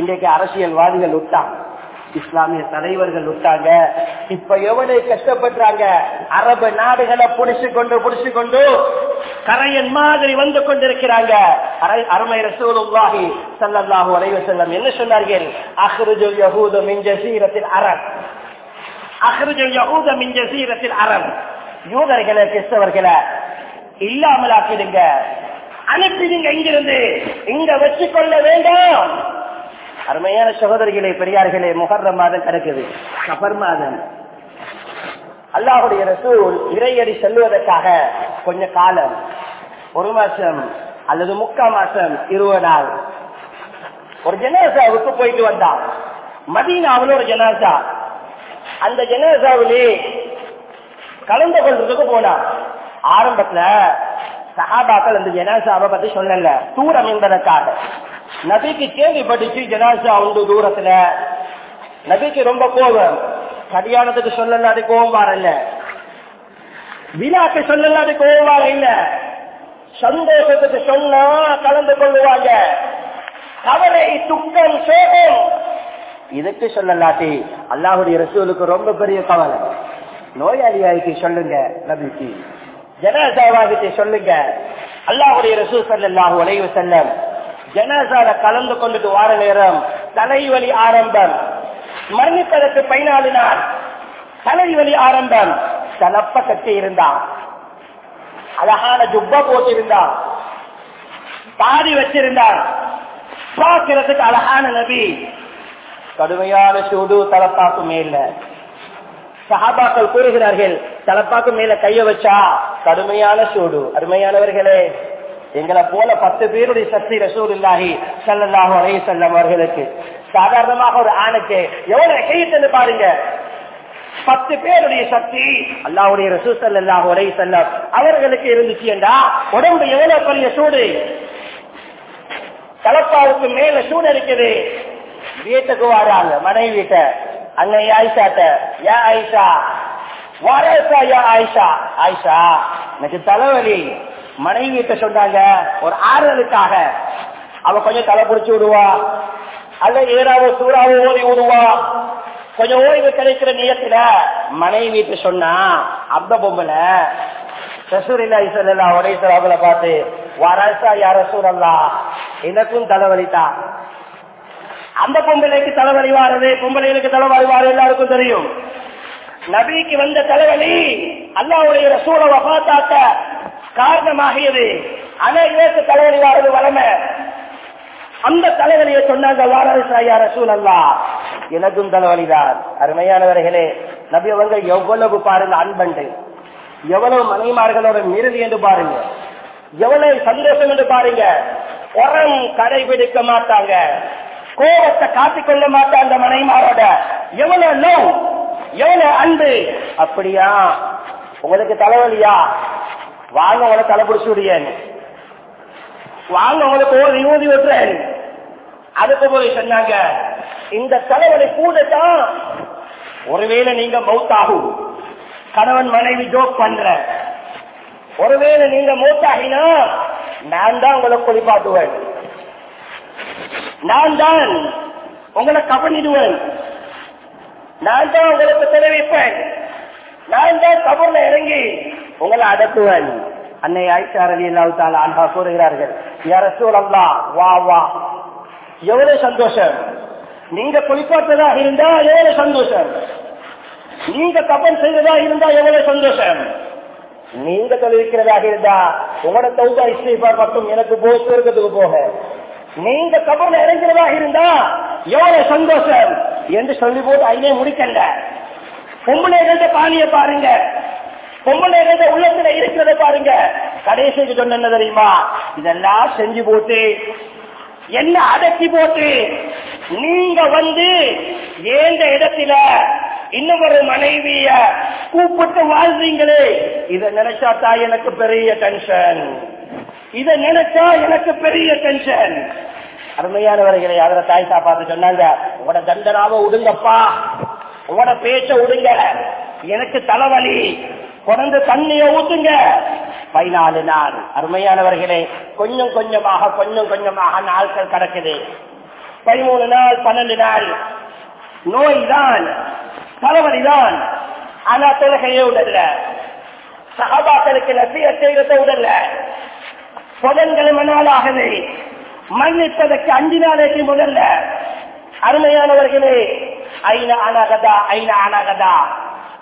இன்றைக்கு அரசியல்வாதிகள் விட்டாங்க இஸ்லாமிய தலைவர்கள் விட்டாங்க இப்ப எவ்வளவு கஷ்டப்படுறாங்க அரபு நாடுகளை புடிச்சு கொண்டு புடிச்சு கொண்டு கரையன் மாதிரி வந்து கொண்டிருக்கிறாங்க. அருமை ரசூலுல்லாஹி ஸல்லல்லாஹு அலைவசல்லம் என்ன சொன்னார்கள்? அஹ்ருஜுல் யஹூது மின் ஜசீரத்தில் அரப். அஹ்ருஜுல் யஹூத மின் ஜஸீரத்தில் அரப் யூதர்களை கிறிஸ்தவர்களை இல்லாமல் ஆக்கிடுங்க அனுப்பிடுங்க இங்கிருந்து. இங்க வச்சு கொள்ள வேண்டாம். அருமையான சகோதரிகளே பெரியார்களே முகர்ற மாதம் கிடக்குது கபர் மாதம். அல்லாஹுடைய ரசூல் இறையடி செல்வதற்காக கொஞ்ச காலம் ஒரு மாசம் அல்லது முக்கா மாசம் இருபது நாள். ஒரு ஜனாசாவுக்கு போயிட்டு வந்தான். மதீனாவில் ஒரு ஜனாசா. அந்த ஜனாசாவிலே கலந்து கொள்றதுக்கு போனான் ஆரம்பத்துல சஹாபாக்கள் அந்த ஜனாசாவை பத்தி சொல்லல. தூரம் என்பதற்காக. நபிக்கு கேள்விப்பட்டுச்சு ஜனாசா உண்டு தூரத்துல. நபிக்கு ரொம்ப கோபம். கல்யாணத்துக்கு சொல்லல அது கோபம் வரல விழாக்கு சொல்லல அது கோபம் வர இல்ல. சந்தோஷத்துக்கு சொன்னா கலந்து கொள்ளுவாங்க. கவலை துக்கம் சோகம் இதுக்கு சொல்லலாட்டி அல்லாஹுடைய ரசூலுக்கு ரொம்ப பெரிய கவலை. நோயாளியாய்க்கு சொல்லுங்க நபிக்கு. ஜனாசாவாகிட்டு சொல்லுங்க அல்லாஹுடைய ரசூல் சல்லாஹு உலக செல்லம் ஜனாசால கலந்து கொண்டுட்டு வார நேரம் தலைவலி ஆரம்பம். மரணிப்பதற்கு பதினாலு நாள் தலைவலி ஆரம்பம். தலப்ப கட்டி இருந்தான் அழகான ஜுப்பா போட்டிருந்தான் தாடி வச்சிருந்தான் பார்க்கிறதுக்கு அழகான நபி. கடுமையான சூடு தலப்பாக்கு மேல. சஹாபாக்கள் கூறுகிறார்கள் தலப்பாக்கு மேல கைய வச்சா கடுமையான சூடு. அருமையானவர்களே எங்களை போல பத்து பேருடைய சக்தி ரசூல் இல்லாஹி சல்லாஹு அலைய செல்லம் அவர்களுக்கு. சாதாரணமாக ஒரு ஆணுக்கு எவ்வளவு கையிட்டு பாருங்க. பத்து பேருடைய சக்தி அல்லாவுடைய ரசூ சல்லாஹு அலைய செல்லம் அவர்களுக்கு இருந்துச்சுண்டா உடம்பு எவ்வளவு பெரிய சூடு? தலப்பாவுக்கு மேல சூடு இருக்குது. வீட்டுக்கு வராங்க மனைவி வீட்ட அங்க ஆயிஷாட்ட ஏன் ஆயிஷா வாரேசா யா ஆயிஷா. ஆயிஷா எனக்கு தலைவலி. மனைவி வீட்ட சொன்னாங்க ஒரு ஆறுதலுக்காக. அவ கொஞ்சம் தலை புடிச்சு விடுவா. அல்ல ஏறாவோ சூறாவோ ஓடி விடுவா. கொஞ்சம் ஓய்வு கிடைக்கிற நேரத்துல. மனைவி வீட்டு சொன்னா அந்த பொம்பல ரசூரில்லா இசல்லா உடைய பார்த்து வரசா யார ரசூரல்லா எனக்கும் தலைவலிதான். அந்த பொம்பளைக்கு தலைவலி வாரது பொம்பளைகளுக்கு தலைவலி வாரு எல்லாருக்கும் தெரியும். நபிக்கு வந்த தலைவலி அல்லாவுடைய ரசூல வபாத்தாக்க காரணமாகியது. அனைவருக்கு தலைவலி வாரது வளமை. அந்த தலைவலியை சொன்னாங்க வாரசாயா ரசூல் அல்லா எனக்கும் தலைவலிதான். அருமையானவர்களே நபி அவங்க எவ்வளவு பாருங்க அன்பண்டு. எவ்வளவு மனைமார்களோட மிருதி என்று பாருங்க. எவ்வளவு சந்தோஷம் என்று பாருங்க. உரம் கடைபிடிக்க மாட்டாங்க. கோபத்தை காட்டிக்கொள்ள மாட்டான் அந்த மனைமாரோட. எவ்வளவு லவ் எவ்வளவு அன்பு. அப்படியா? உங்களுக்கு தலைவலியா? வாங்க உங்களை தலை பிடிச்சு விடியேன் வாங்க உங்களுக்கு ஒரு ஊதி விட்டுறேன் அதுக்கு போய் சொன்னாங்க இந்த தலைவலி கூடத்தான் ஒருவேளை நீங்க மௌத்தாகும். கணவன் மனைவி ஜோக் பண்ற. ஒருவேளை நீங்க மௌத்தாகினா நான் தான் உங்களை குளிப்பாட்டுவேன். நான் தான் உங்களை கவனிடுவேன் நான் தான் உங்களுக்கு தெரிவிப்பேன். நான் தான் கபர்ல இறங்கி உங்களை அடக்குவேன். அன்னை ஆயிஷா அலி அல்லாஹால அன்பா கூறுகிறார்கள் யார சூழல்லா வா வா. எவ்வளவு சந்தோஷம். நீங்க குளிப்பாட்டதா இருந்தா எவ்வளவு சந்தோஷம். நீங்க கப்பல் செய்ததா இருந்தா எவ்வளவு சந்தோஷம். நீங்க தொழிற்கிறதாக இருந்தா உங்களோட தௌபா இஸ்ரீபார் மட்டும் எனக்கு போய் சுருக்கத்துக்கு போக. நீங்க கபர்ல இறங்கிறதாக இருந்தா எவ்வளவு சந்தோஷம் என்று சொல்லி போட்டு அதிலே முடிக்கல பொம்பளைகள பாணிய பாருங்க. பொம்பளைகள உள்ளத்துல இருக்கிறத பாருங்க. கடைசிக்கு சொன்ன என்ன தெரியுமா? இதெல்லாம் செஞ்சு போட்டு என்ன அடக்கி போட்டு நீங்க வந்து ஏந்த இடத்துல இன்னும் ஒரு மனைவிய கூப்பிட்டு வாழ்றீங்களே? இதை நினைச்சாத்தா எனக்கு பெரிய டென்ஷன் இதை நினைச்சா எனக்கு பெரிய டென்ஷன் அருமையானவர்களை அதில் தாய் சாப்பாடு சொன்னாங்க உங்களோட தண்டனாவ உடுங்கப்பா உங்களோட பேச்ச உடுங்க எனக்கு தலைவலி குழந்தை தண்ணிய ஊத்துங்க. பதினாலு நாள். அருமையானவர்களே கொஞ்சம் கொஞ்சமாக கொஞ்சம் கொஞ்சமாக நாட்கள் கிடக்குது. பதிமூணு நாள் பன்னெண்டு நாள். நோய் தான் தலைவலிதான் ஆனா தொலகையே உடல்ல சகபாக்களுக்கு நசிய செய்கிறத உடல்ல நாள் ஆகவே மன்னிப்பதற்கு அஞ்சு நாளைக்கு முதல்ல. அருமையானவர்களே ஐநா அனகதா ஐநா அனகதா.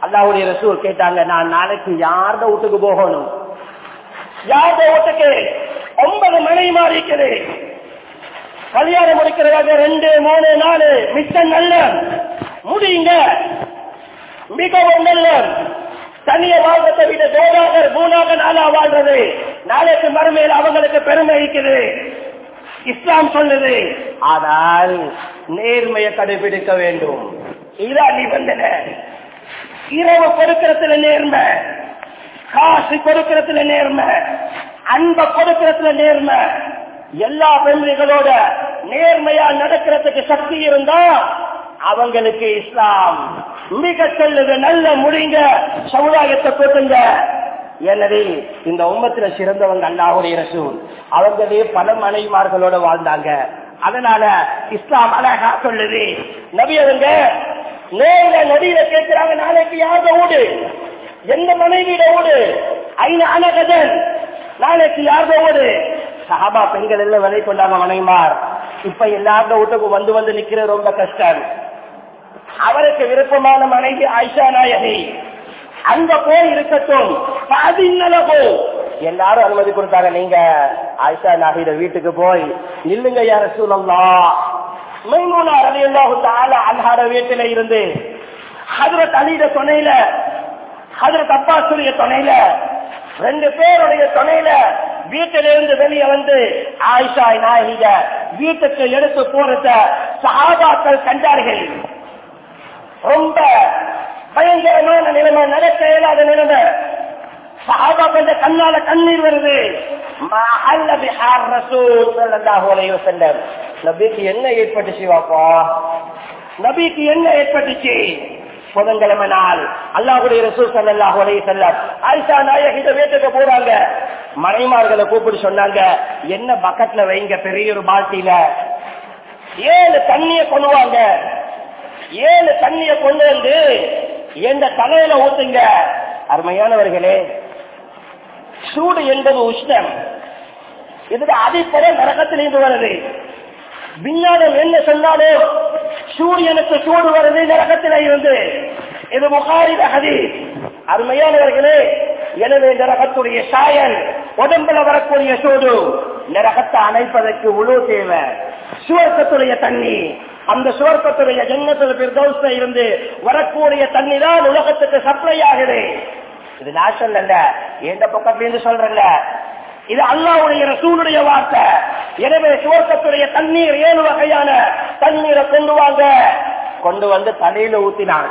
அல்லாவுடைய ரசூல் கேட்டாங்க நான் நாளைக்கு யார்த வீட்டுக்கு போகணும்? யார்த வீட்டுக்கு? ஒன்பது மணி மாறிக்குது கல்யாணம் முடிக்கிறதாக ரெண்டு மூணு நாலு. மிச்ச நல்ல முடியுங்க மிகவும் நல்ல. தனிய வாழ்க்கை விட தோடாகர் மூணாக நாளா வாழ்றது. நாளைக்கு மறுமையில் அவங்களுக்கு பெருமை இருக்கிறது. இஸ்லாம் சொல்லுது. ஆனால் நேர்மையை கடைபிடிக்க வேண்டும். இதான் நிபந்தனை. இரவு கொடுக்கறதுல நேர்மை காசு கொடுக்கறதுல நேர்மை அன்ப கொடுக்கறதுல நேர்மை. எல்லா பெண்களோட நேர்மையா நடக்கிறதுக்கு சக்தி இருந்தா அவங்களுக்கு இஸ்லாம். மிக சொல்லுது நல்ல முடிங்க சமுதாயத்தை கூட்டுங்க எனவே இந்த உம்மத்துல சிறந்தவங்க அல்லாஹுடைய ரசூல். அவங்களே பல மனைவிமார்களோட வாழ்ந்தாங்க. அதனால இஸ்லாம் அழகா சொல்லுது. நபி அவங்க நேர நடியில கேட்கிறாங்க நாளைக்கு யாரோட ஓடு? எந்த மனைவியிட ஓடு? ஐநா அனகதன் நாளைக்கு யாரோட ஓடு? சஹாபா பெண்கள் எல்லாம் விலை கொண்டாங்க மனைமார் இப்ப எல்லாரோட வீட்டுக்கும் வந்து வந்து நிக்கிறது ரொம்ப கஷ்டம். அவருக்கு விருப்பமான மனைவி ஆயிஷா நாயகி. அங்க போய் இருக்கட்டும். பதினலகோ. எல்லாரும் அனுமதி கொடுத்தாங்க. நீங்க ஆயிஷா நாகிட வீட்டுக்கு போய் நில்லுங்க யார சூழல்லாம் மைமூனா ரவி அல்லாஹு தாலா அல்ஹாட வீட்டில இருந்து ஹதரத் அலிட துணையில ஹதரத் அப்பாசுடைய துணையில ரெண்டு பேருடைய துணையில வீட்டிலிருந்து வெளியே வந்து ஆயிஷா நாயகிட வீட்டுக்கு எடுத்து போறத சஹாபாக்கள் கண்டார்கள். ரொம்ப பயங்கரமான நிலைமை நடக்க இயலாத நிலைமை. சஹாபாக்கள் கண்ணால கண்ணீர் வருது. நபிக்கு என்ன ஏற்பட்டுச்சு வாப்பா நபிக்கு என்ன ஏற்பட்டுச்சு? புதன்கிழமை நாள் அல்லாஹுடைய ரசூல் ஸல்லல்லாஹு அலைஹி வஸல்லம். ஆயிஷா நாயகிட்ட வீட்டுக்கு போறாங்க. மனைமார்களை கூப்பிட்டு சொன்னாங்க என்ன பக்கெட்ல வைங்க பெரிய ஒரு பால்ட்டியில ஏழு தண்ணிய கொண்டு வாங்க. ஏழு தண்ணிய கொண்டு வந்து எந்த தலையில ஊத்துங்க. அருமையானவர்களே சூடு என்பது உஷ்ணம். இதுக்கு அடிப்படை நரகத்திலிருந்து வருது. விஞ்ஞானம் என்ன சொன்னாலும் சூரியனுக்கு சூடு வருது நரகத்தில இருந்து. இது முகாரி ஹதி அருமையானவர்களே எனவே நரகத்துடைய சாயல் உடம்புல வரக்கூடிய சூடு. நரகத்தை அணைப்பதற்கு உழவு தேவை. சுவர்க்கத்துடைய தண்ணி. அந்த சுவர்க்கத்துடைய ஜன்னத்தில் பிறதோஸ்ல இருந்து வரக்கூடிய தண்ணி தான் உலகத்துக்கு சப்ளை ஆகுது. இது நான் சொல்லல எந்த பக்கத்திலிருந்து சொல்றல இது அல்லாவுடைய ரசூலுடைய வார்த்தை. எனவே சுவர்க்கத்துடைய தண்ணீர் ஏழு வகையான தண்ணீரை கொண்டு வாங்க. கொண்டு வந்து தலையில ஊத்தினான்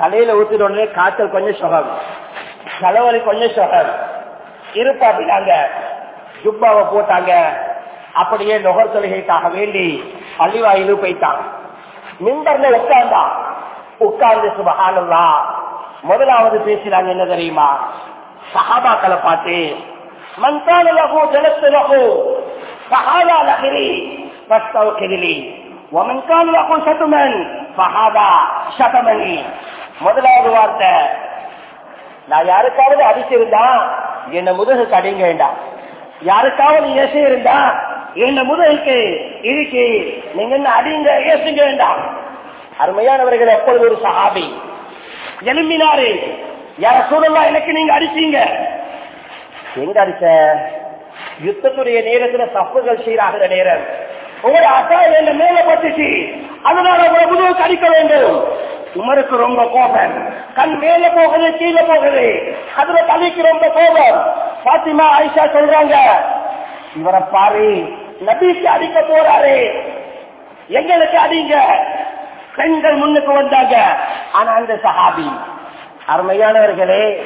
தலையில ஊத்தின உடனே காய்ச்சல் கொஞ்சம் சுகம். தலைவலி கொஞ்சம் சுகம். இருப்பாட்டினாங்க ஜுப்பாவை போட்டாங்க. அப்படியே நுகர் தொழுகைக்காக வேண்டி பள்ளிவாயிலு போயிட்டான். மிந்தர்ல உட்கார்ந்தான். உட்கார்ந்து சுபகானல்லா முதலாவது பேசுறாங்க என்ன தெரியுமா? சஹாபாக்களை பார்த்து மன்தான் லகு ஜலத்து லகு சஹாதா லகிரி பஸ்தவ கெதிலி ஒமன்கான் லகு சதுமன் சஹாதா சதமணி முதலாவது வார்த்தை நான் யாருக்காவது அடிச்சிருந்தா என்ன முதுகு கடைங்க வேண்டாம். யாருக்காவது இசை இருந்தா என்ன முதுகுக்கு இருக்கு நீங்க என்ன அடிங்க ஏசுங்க வேண்டாம். அருமையானவர்கள் எப்பொழுது ஒரு சஹாபி எழும்பினாரு யார சூழலா எனக்கு நீங்க அடிச்சீங்க. எங்க அடிச்ச? யுத்தத்துடைய நேரத்துல தப்புகள் சீராகிற நேரம். உங்களோட அக்கா என்ன மேல பட்டுச்சு. அதனால உங்களை முதுகுக்கு அடிக்க வேண்டும். உமருக்கு ரொம்ப கோபம். கண் மேல போகுது கீழே போகுது. அதுல தலைக்கு ரொம்ப கோபம். பாத்திமா ஆயிஷா சொல்றாங்க இவரை பாரு. நபிக்கு அடிக்க போறாரு. எங்களுக்கு அடிங்க. பெண்கள் முன்னுக்கு வந்தாங்க. ஆனா அந்த சஹாபி அருமையானவர்களே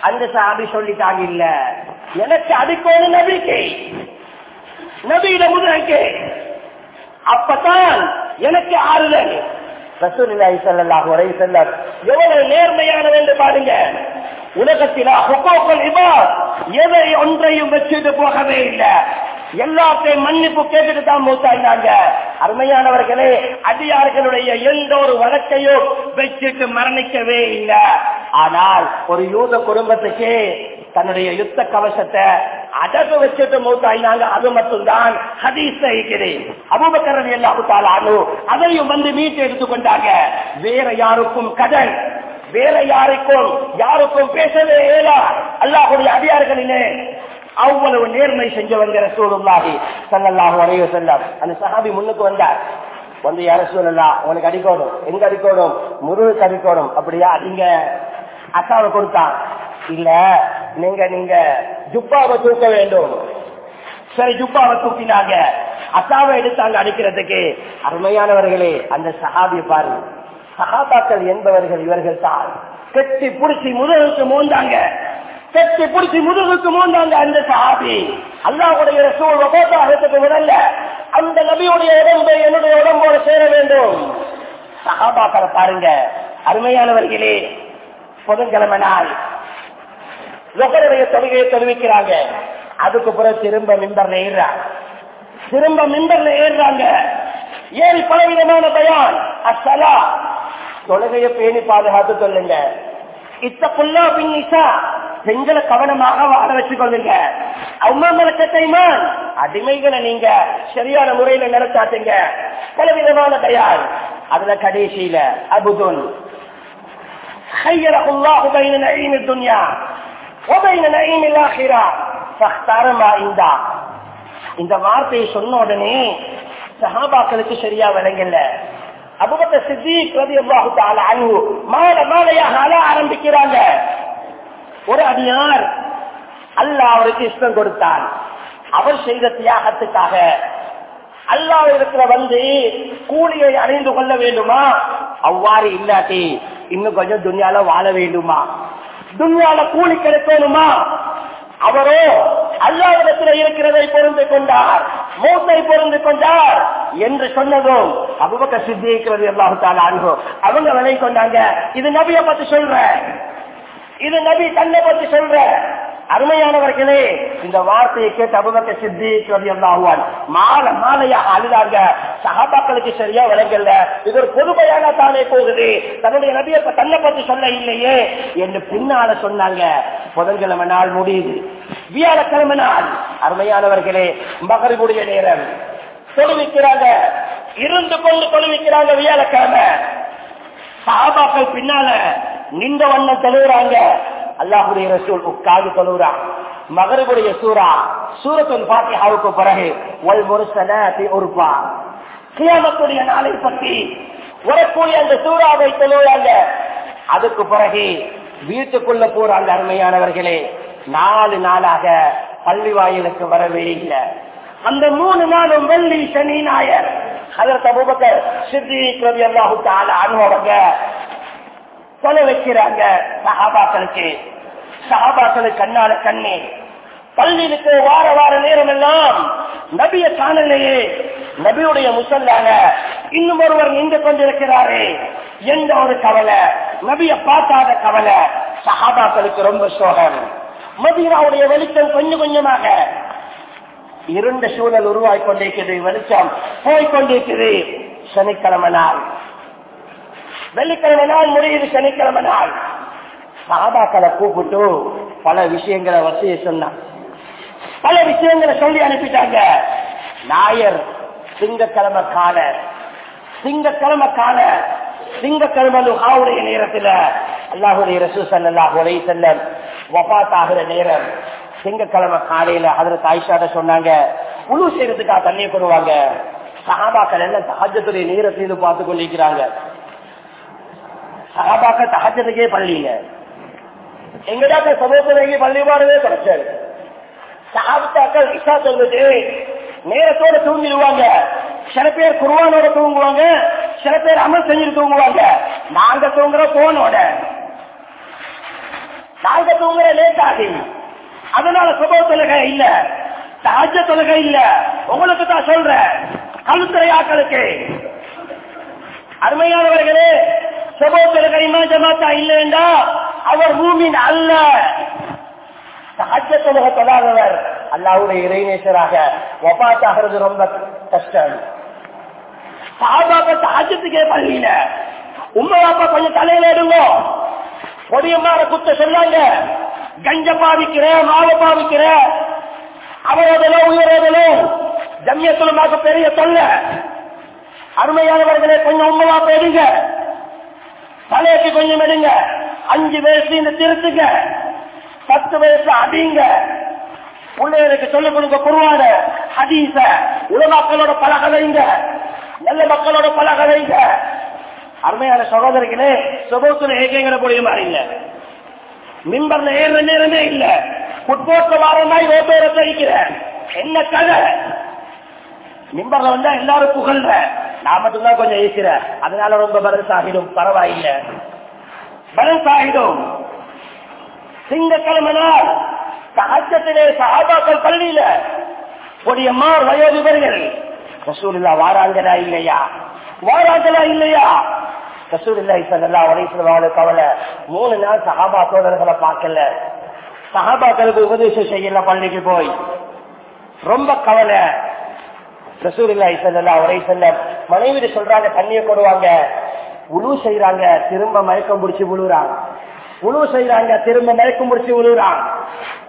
அந்த சஹாபி சொல்லிட்டாங்க இல்ல எனக்கு அடிக்கணும் நபிக்கை. நபியிட முதலுக்கு அப்பதான் எனக்கு ஆறுதல். ரசூலுல்லாஹி ஸல்லல்லாஹு அலைஹி வஸல்லம் எவ்வளவு நேர்மையானவர் என்று பாருங்க உலகத்தில ஹுக்கூக்குல் இபாத் எதை ஒன்றையும் வச்சுட்டு போகவே இல்லை. எல்லாத்தையும் மன்னிப்பு கேட்டுட்டு தான் மூத்தாயினாங்க அருமையானவர்களே அடியார்களுடைய எந்த ஒரு வழக்கையும் வச்சுட்டு மரணிக்கவே இல்லை. ஆனால் ஒரு யூத குடும்பத்துக்கு தன்னுடைய யுத்த கவசத்தை அடகு வச்சுட்டு மூத்தாயினாங்க. அது மட்டும்தான் ஹதீஸ் இருக்கிறேன் அபுபக்கரவி எல்லாத்தாலும் அதையும் வந்து மீட்டு எடுத்துக்கொண்டாங்க வேற யாருக்கும் கடன் வேற யாருக்கும் யாருக்கும் பேசவே இயலா அல்லாஹுடைய அடியார்களிலே அவ்வளவு நேர்மை செஞ்சவங்க ரசூலுல்லாஹி ஸல்லல்லாஹு அலைஹி வஸல்லம். அந்த சஹாபி முன்னுக்கு வந்தார். வந்து யார சொல்லலாம் உனக்கு அடிக்கணும் எங்க அடிக்கணும் முருகுக்கு அடிக்கணும் அப்படியா? நீங்க அசாவை கொடுத்தான் இல்ல நீங்க நீங்க ஜுப்பாவை தூக்க வேண்டும். சரி ஜுப்பாவை தூக்கினாங்க. அசாவை எடுத்தாங்க அடிக்கிறதுக்கு. அருமையானவர்களே அந்த சஹாபி பாரு சகாபாக்கள் என்பவர்கள் இவர்கள் தான். கட்டி புடிச்சு முதுகுக்கு மோந்தாங்க. கட்டி புடிச்சு முதுகுக்கு மோந்தாங்க அந்த சஹாபி. அல்லாவுடைய ரசூல் வபாத்தாகிறதுக்கு முதல்ல அந்த நபியுடைய உடம்பு என்னுடைய உடம்போட சேர வேண்டும். சகாபாக்களை பாருங்க. அருமையானவர்களே புதன்கிழமை நாள் லொகருடைய தொழுகையை தெரிவிக்கிறாங்க அதுக்கு பிறகு திரும்ப மிம்பர்ல ஏறுறாங்க. திரும்ப மிம்பர்ல ஏறுறாங்க. ஏறி பலவிதமான பயான் அசலா தொழுகையை பேணி பாதுகாத்து சொல்லுங்க இத்தப்புல்லா பின் இசா பெண்களை கவனமாக வாழ வச்சுக் கொள்ளுங்க. அம்மாமலக்கத்தைமான் அடிமைகளை நீங்க சரியான முறையில நடத்தாட்டுங்க பலவிதமான தயார். அதுல கடைசியில அபுதுன். خيره الله بين نعيم الدنيا وبين نعيم الآخرة فاختار ما عنده இந்த வார்த்தையை சொன்ன உடனே சஹாபாக்களுக்கு சரியா விளங்கல அபுபக்க சித்திக் ரலியல்லாஹு தஆலா அன்ஹு மாலை மாலையாக அழ ஆரம்பிக்கிறாங்க ஒரு அடியார் அல்லாஹ் அவருக்கு இஷ்டம் கொடுத்தான் அவர் செய்த தியாகத்துக்காக அல்லாஹ் இடத்துல வந்து கூலியை அடைந்து கொள்ள வேண்டுமா அவ்வாறு இல்லாட்டி இன்னும் கொஞ்சம் துன்யால வாழ வேண்டுமா? துன்யால கூலி கிடைக்கணுமா அவரோ அல்லாவிடத்தில் இருக்கிறதை பொருந்து கொண்டார் மூத்தை பொருந்து கொண்டார் என்று சொன்னதும் அபுபக்க சித்திக்கிறது எல்லாத்தால அனுகோ அவங்க விலை கொண்டாங்க. இது நபியை பத்தி சொல்ற இது நபி தன்னை பத்தி சொல்ற அருமையானவர்களே இந்த வார்த்தையை கேட்டு அபுபக்க சித்தி எல்லாகுவான் மாலை மாலையா அழுதாங்க. சகாபாக்களுக்கு சரியா விளங்கல. இது ஒரு பொதுமையான தானே போகுது. தன்னுடைய நபிய தன்னை பத்தி சொல்ல இல்லையே. என்று பின்னால சொன்னாங்க. புதன்கிழமை நாள் முடியுது. வியாழக்கிழமை நாள். அருமையானவர்களே மகரிபுடைய நேரம். தொழுவிக்கிறாங்க. இருந்து கொண்டு தொழுவிக்கிறாங்க வியாழக்கிழமை. சாபாக்கள் பின்னால நின்ற வண்ணம் தொழுகிறாங்க அல்லாஹுடைய ரசூல் உட்காந்து தொழுகிறான் மகருடைய சூரா சூரத்தின் பாத்தியாவுக்கு பிறகு ஒல் முருசனி ஒருப்பா கியாமத்துடைய நாளை பற்றி வரக்கூடிய அந்த சூறாவை தொழுகிறாங்க அதுக்கு பிறகு வீட்டுக்குள்ள போறாங்க அருமையானவர்களே. நாலு நாளாக பள்ளி வாயிலுக்கு வரவே இல்லை. அந்த மூணு நாளும் வெள்ளி சனி நாயர் அதற்கு அபூபக்கர் சித்திக் அல்லாஹு தஆலா தொலை வைக்கிறாங்க சஹாபாக்களுக்கு. சஹாபாக்களுக்கு கண்ணால கண்ணே. பள்ளியிலுக்கு வார வார நேரம் எல்லாம் நபிய காணலையே நபியுடைய முசல்லாக இன்னும் ஒருவர் நின்று கொண்டிருக்கிறாரே எந்த ஒரு கவலை நபிய பார்க்காத கவலை சஹாபாக்களுக்கு ரொம்ப சோகம். மதீனாவுடைய வெளிச்சம் கொஞ்சம் கொஞ்சமாக இருண்ட சூழல் உருவாய் கொண்டிருக்கிறது வெளிச்சம் போய்கொண்டிருக்கிறது சனிக்கிழமை நாள் வெள்ளிக்கிழமை நாள் முடியுது சனிக்கிழமை நாள் சாபாக்களை கூப்பிட்டு பல விஷயங்களை வசிய சொன்னான். பல விஷயங்களை சொல்லி அனுப்பிட்டாங்க நாயர் சிங்கக்கிழமை கால. சிங்கக்கிழமை கால. திங்கக்கிழமை லுஹாவுடைய நேரத்துல அல்லாஹுடைய ரசூ சல்லாஹ் உலை செல்லம் வபாத் ஆகிற நேரம். சிங்கக்கிழமை காலையில அதுல தாய்ஷாட சொன்னாங்க உழு செய்யறதுக்காக தண்ணியை கொண்டுவாங்க சஹாபாக்கள் எல்லாம் தஹஜத்துடைய நேரத்திலிருந்து பார்த்து கொண்டிருக்கிறாங்க. சகாபாக்க சகஜத்துக்கே பள்ளியில எங்கடாக்க சமூகத்திலேயே பள்ளிவானவே கிடைச்சது சஹாபாக்கள் இஷா சொல்லுது நேரத்தோட தூங்கிடுவாங்க. சில பேர் குருவானோட தூங்குவாங்க சில பேர் அமல் செஞ்சுட்டு தூங்குவாங்க. நாங்க தூங்குற போனோட. நாங்க தூங்குற லேட் ஆகி அதனால சுப தொலகை இல்ல. தாஜ தொலகை இல்ல. உங்களுக்கு தான் சொல்றேன். கழுத்துறையாக்களுக்கு. அருமையானவர்களே சுப தொழுகை ஜமாத்தா இல்லைண்டா அவர் பூமியின் அல்ல. சஹஜ தொழாதவர். அல்லாவுடைய இறைநேசராக ஒப்பாத்தாகிறது ரொம்ப கஷ்டம். சாபாக்க சஹஜத்துக்கே பள்ளியில. உண்மை அப்பா கொஞ்சம் தலையில எடுங்க. பொடியம்மார குத்த சொன்னாங்க. கஞ்ச பாவிக்கிற மாவ பாவிக்கிற. அவரோதலோ உயரோதலோ ஜம்யத்துலமாக பெரிய தொல்ல. அருமையானவர்களே கொஞ்சம் உண்மையா எடுங்க. தலைக்கு கொஞ்சம் எடுங்க. அஞ்சு வயசு இந்த திருத்துங்க. பத்து வயசு அடிங்க. பிள்ளைகளுக்கு சொல்லிக் கொடுக்க குருவான ஹதீச உலமாக்களோட பழகலைங்க நல்ல மக்களோட பழகலைங்க அருமையான சகோதரிகளே சுபத்துல ஏகங்கிற போடிய மாதிரி இல்ல. மிம்பர்ல ஏற நேரமே இல்ல. புட்போட்ட வாரமாய் ரோட்டோரத்தை என்ன கதை? மிம்பர்ல வந்தா எல்லாரும் புகழ்ற. நான் மட்டும்தான் கொஞ்சம் ஈசிற அதனால ரொம்ப பரசாகிடும் பரவாயில்லை. பலன் ஆகிடும் திங்கக்கிழமை நாள். சகஜத்திலே சகாபாக்கள் பள்ளியில. கொடியம்மார் வயோதிபர்கள். ரசூலில்லா வாராங்கடா இல்லையா? வாராங்களா இல்லையா? ரசூலில்லா இப்ப உடைசுவாங்க கவலை. மூணு நாள் சகாபா தோழர்களை பார்க்கல. சகாபாக்களுக்கு உபதேசம் செய்யல பள்ளிக்கு போய். ரொம்ப கவலை. ரசூலுல்லா இசல்லா உரை செல்ல மனைவி சொல்றாங்க தண்ணியை கொடுவாங்க உழு செய்யறாங்க திரும்ப மயக்கம் பிடிச்சி விழுறாங்க. உழு செய்யறாங்க திரும்ப மயக்கம் முடிச்சு விழுறாங்க.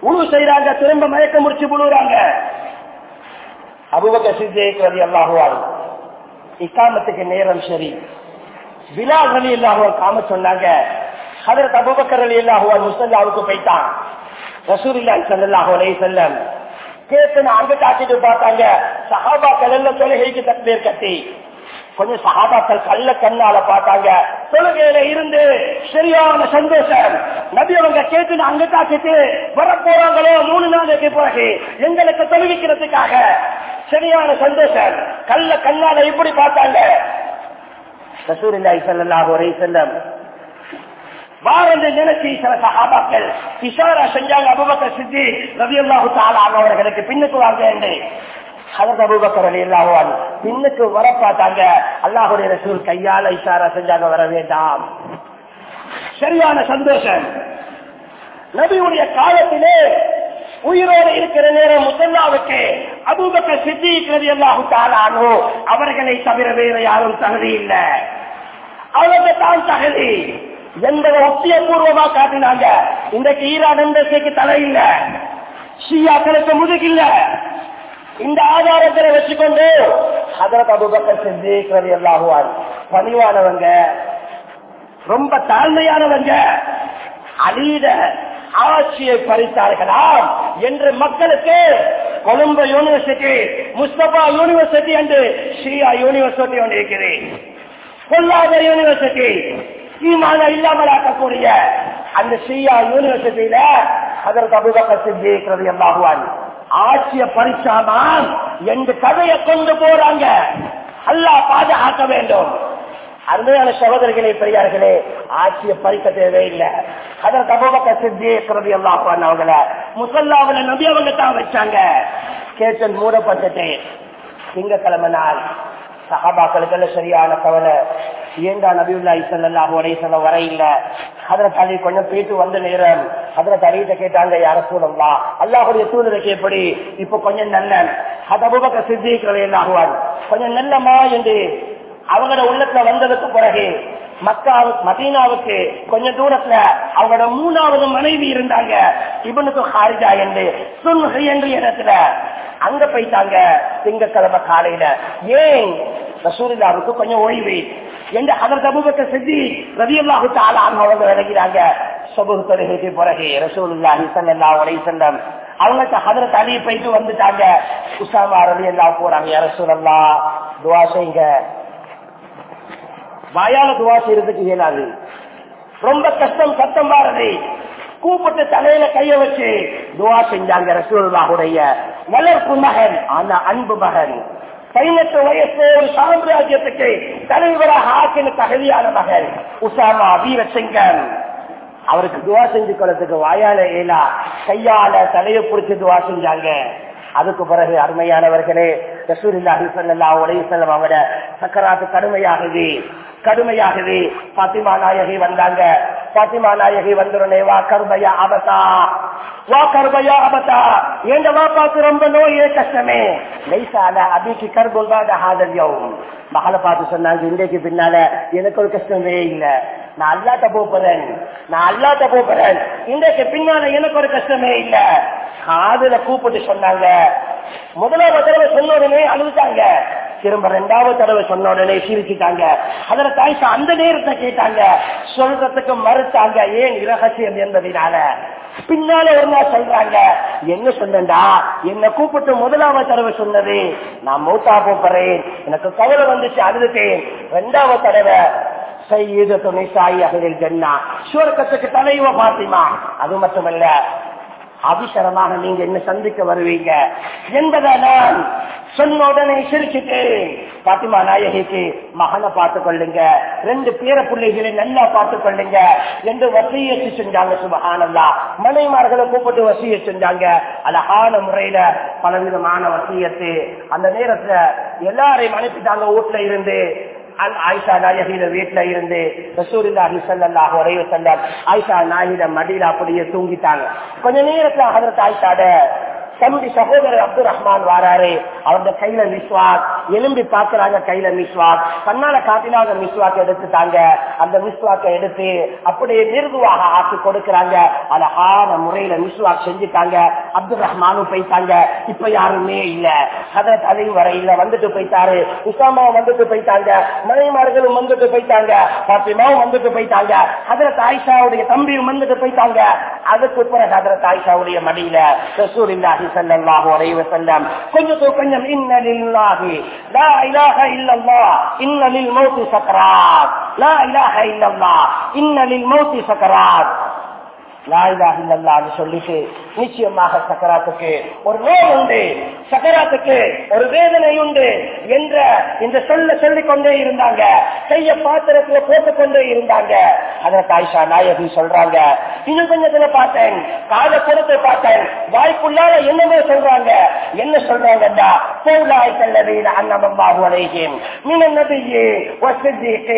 உழு செய்யறாங்க திரும்ப மயக்கம் முடிச்சு விழுறாங்க. அபுபக்க சித்தேக்கிறது அல்லாஹுவான் இக்காமத்துக்கு நேரம் சரி. பிலால் அலி அல்லாஹுவா காம சொன்னாங்க. அதற்கு அபுபக்கர் அலி அல்லாஹுவான் முசல்லாவுக்கு போயிட்டான். ரசூலில்லாஹி ஸல்லல்லாஹு அலைஹி செல்லம் கேட்டு அங்க காட்டிட்டு பார்த்தாங்க. சஹாபாக்கள் எல்லாம் தொழுகைக்கு தக்பீர் கட்டி. கொஞ்சம் சகாபாக்கள் கல்ல கண்ணால பார்த்தாங்க. தொழுகையில இருந்து சரியான சந்தோஷம். நபி அவங்க கேட்டு அங்க காட்டிட்டு வர போறாங்களோ? மூணு நாளைக்கு பிறகு எங்களுக்கு தொழுவிக்கிறதுக்காக. சரியான சந்தோஷம். கல்ல கண்ணால இப்படி பார்த்தாங்க. ரசூலில்லாஹி ஸல்லல்லாஹு அலைஹி வஸல்லம் வாரந்து நினைச்சி சில சகாபாக்கள் இஷாரா செஞ்சாங்க அபுபக்கர் சித்தி ரவி அல்லாஹு அவர்களுக்கு பின்னுக்கு வாங்க என்று. ஹதரத் அபூபக்கர் ரலியல்லாஹு பின்னுக்கு வர பார்த்தாங்க அல்லாஹுடைய ரசூல் கையால இஷாரா செஞ்சாங்க வர வேண்டாம். சரியான சந்தோஷம். நபியுடைய காலத்திலே உயிரோடு இருக்கிற நேரம் முசல்லாவுக்கு அபூபக்கர் சித்திக் ரலியல்லாஹு தஆலா அன்ஹு அவர்களை தவிர வேற யாரும் தகுதி இல்லை. அவங்க தான் தகுதி. என்பதை உத்தியபூர்வமா காட்டினாங்க? இன்றைக்கு ஈரான் எம்பசிக்கு தலை இல்ல. ஷியாக்களுக்கு முதுகில்ல இந்த ஆதாரத்தை வச்சுக்கொண்டு ஹதரத் அபுபக்கர் சித்திக் ரலியல்லாஹு பணிவானவங்க ரொம்ப தாழ்மையானவங்க அலீத ஆட்சியை பறித்தார்களாம் என்று மக்களுக்கு கொழும்பு யூனிவர்சிட்டி முஸ்தபா யூனிவர்சிட்டி என்று ஷியா யூனிவர்சிட்டி ஒன்று இருக்கிறேன் கொல்லாத யூனிவர்சிட்டி ஈமான இல்லாமல் ஆக்கக்கூடிய அந்த ஷியா யூனிவர்சிட்டியில அதற்கு அபுபக்கர் சித்திக் எல்லாம் அன்ஹு. ஆட்சிய பறிச்சாமான் என்று கதையை கொண்டு போறாங்க. அல்லாஹ் பாதுகாக்க வேண்டும். அருமையான சகோதரர்களே பெரியார்களே ஆட்சியை பறிக்க தேவையில்லை. அதற்கு அபுபக்க சித்தியக்கிறது எல்லாம் அவங்கள முசல்லாவில நபி அவங்க தான் வச்சாங்க. கேட்டல் மூடப்பட்டுட்டு திங்கக்கிழமை நாள் சகாபாக்களுக்கு சரியான கவலை. ஏண்டா நபியுல்லா இசல்லாஹு அலைசல்ல வர இல்ல. அதுல தலை கொஞ்சம் போயிட்டு வந்த நேரம் அதுல தலையிட்ட கேட்டாங்க யார சூழல்லா அல்லாஹுடைய சூழ்நிலைக்கு எப்படி? இப்ப கொஞ்சம் நல்ல. அது அபுபக்க சித்திக்கிறது என்னாகுவான் கொஞ்சம் நல்லமா என்று அவங்களோட உள்ளத்துல வந்ததுக்கு பிறகு மக்காவுக்கு மதீனாவுக்கு கொஞ்ச தூரத்துல அவங்களோட மூணாவது மனைவி இருந்தாங்க. இவனுக்கு ஹாரிஜா என்று சுன்ஹை என்ற இடத்துல அங்க போயிட்டாங்க திங்கக்கிழமை காலையில. ஏன்? ரசூலில்லாவுக்கு கொஞ்சம் ஓய்வு. என்று அதற்கு அபுபக்க செஞ்சு ரவியல்லாஹு தாலான் அவங்க விளக்கிறாங்க சபுகு தொழுகைக்கு பிறகு ரசூலுல்லாஹி ஸல்லல்லாஹு அலைஹி வஸல்லம் அவங்க ஹதரத் அலி போயிட்டு வந்துட்டாங்க. உஷாமா ரலி எல்லாம் போறாங்க யா துவா துஆ செய்யுங்க வாயால துவா செய்யறதுக்கு இயலாது. ரொம்ப கஷ்டம் சத்தம் வாரது. கூப்பிட்டு தலையில கைய வச்சு துவா செஞ்சாங்க ரசூலுல்லாஹுடைய வளர்ப்பு மகன் ஆனா அன்பு மகன். பதினெட்டு வயசு ஒரு சாம்ராஜ்யத்துக்கு தலைவராக ஆக்கின தகுதியான மகன் உசாமா வீரசிங்கன். அவருக்கு துவா செஞ்சு கொள்றதுக்கு வாயால ஏலா கையால தலையை பிடிச்சி துவா செஞ்சாங்க. அதுக்கு பிறகு அருமையானவர்களே ரசூலில்லாஹி ஸல்லல்லாஹு அலைஹி வஸல்லம் அவட சக்கராத்து கடுமையாகுது கடுமையாகுது பாத்திமா நாயகி வந்தாங்க. பாத்திமா நாயகி வந்துடனே வா கருபையா ஆபத்தா வா கருபையா ஆபத்தா எங்க வாப்பாக்கு ரொம்ப நோயே கஷ்டமே? லைசால அபிக்கு கர்புல்பாத ஹாதல்யம் மகளை பார்த்து சொன்னாங்க இன்றைக்கு பின்னால எனக்கு ஒரு கஷ்டமே இல்ல. நான் அல்லாட்ட போறேன் நான் அல்லாட்ட போறேன் இன்றைக்கு பின்னால எனக்கு ஒரு கஷ்டமே இல்ல. காதுல கூப்பிட்டு சொன்னாங்க. முதலாவது தடவை சொன்ன உடனே அழுதுட்டாங்க. திரும்ப ரெண்டாவது தடவை சொன்ன உடனே சிரிச்சுட்டாங்க. அதுல தாய்சா அந்த நேரத்தை கேட்டாங்க. சொல்றதுக்கு மறுத்தாங்க ஏன் இரகசியம் என்பதனால? பின்னால ஒரு நாள் சொல்றாங்க என்ன சொன்னா என்ன கூப்பிட்டு முதலாவது தடவை சொன்னது. நான் மூத்தா போறேன் எனக்கு கவலை வந்துச்சு அழுதுட்டேன் ரெண்டாவது தடவை துணை சாய் அகலில் ஜன்னா. சுவர்க்கத்துக்கு தலைவ பாத்திமா. அது மட்டுமல்ல அவசரமாக நீங்க என்ன சந்திக்க வருவீங்க? என்பதை நான் சொன்ன உடனே சிரிச்சுட்டு பாத்திமா நாயகிக்கு மகனை பார்த்து கொள்ளுங்க ரெண்டு பேர பிள்ளைகளை நல்லா பார்த்து கொள்ளுங்க என்று வசியத்து செஞ்சாங்க? சுமகானந்தா மனைமார்களை கூப்பிட்டு வசிய செஞ்சாங்க. அழகான முறையில பலவிதமான வசியத்து அந்த நேரத்துல எல்லாரையும் அனுப்பிட்டாங்க வீட்டுல இருந்து. ஆயிஷா நாயகிட வீட்டுல இருந்து ரசூரில்லாஹி சல்லாஹ் அலைஹி வஸல்லம் ஆயிஷா நாயகிட மடியில அப்படியே தூங்கிட்டாங்க. கொஞ்ச நேரத்துல ஹஜரத் ஆயிஷாட தம்பி சகோதரர் அப்துல் ரஹ்மான் வாராரு. அவருடைய கையில மிஸ்வாக் எலும்பி பாக்குறாங்க கையில மிஸ்வாக் கண்ணால காட்டினாங்க மிஸ்வாக் எடுத்துட்டாங்க. அந்த மிஸ்வாக்கை எடுத்து அப்படியே மிருதுவாக ஆக்கி கொடுக்கிறாங்க. அழகான முறையில மிஸ்வாக் செஞ்சுட்டாங்க. அப்துல் ரஹ்மானும் போயிட்டாங்க. இப்ப யாருமே இல்ல. ஹதரத் அலியும் வர இல்ல வந்துட்டு போயிட்டாரு. உசாமாவும் வந்துட்டு போயிட்டாங்க. மனைமார்களும் வந்துட்டு போயிட்டாங்க. பாத்திமாவும் வந்துட்டு போயிட்டாங்க. அதுல தாய்ஷாவுடைய தம்பியும் வந்துட்டு போயிட்டாங்க. அதுக்கு பிறகு அதுல தாய்ஷாவுடைய மடியில ரசூலில்லாஹி ஸல்லல்லாஹு அலைஹி வஸல்லம் கொஞ்சம் கொஞ்சம் இன்ன லில்லாஹி லா இலாஹ இல்லல்லாஹ் இன்ன லில் மௌத்தி சக்கராத் லா இலாஹ இல்லல்லாஹ் இன்ன லில் மௌத்தி சக்கராத் சொல்லிட்டு நிச்சயமாக சக்கராத்துக்கு ஒரு நோய் உண்டு. சக்கராத்துக்கு ஒரு வேதனை உண்டு என்ற இந்த சொல்ல சொல்லிக் கொண்டே இருந்தாங்க. செய்ய பாத்திரத்துல போட்டுக் கொண்டே இருந்தாங்க. அத தாய்ஷா நாயகி சொல்றாங்க. இன்னும் கொஞ்சத்துல பார்த்தேன். கால கொடுத்து பார்த்தேன். வாய்ப்புள்ளால என்னமே சொல்றாங்க? என்ன சொல்றாங்கடா போலாய் கல்லவீன அன்னமம்மாஹு அலைஹிம். மின நபியே வசதி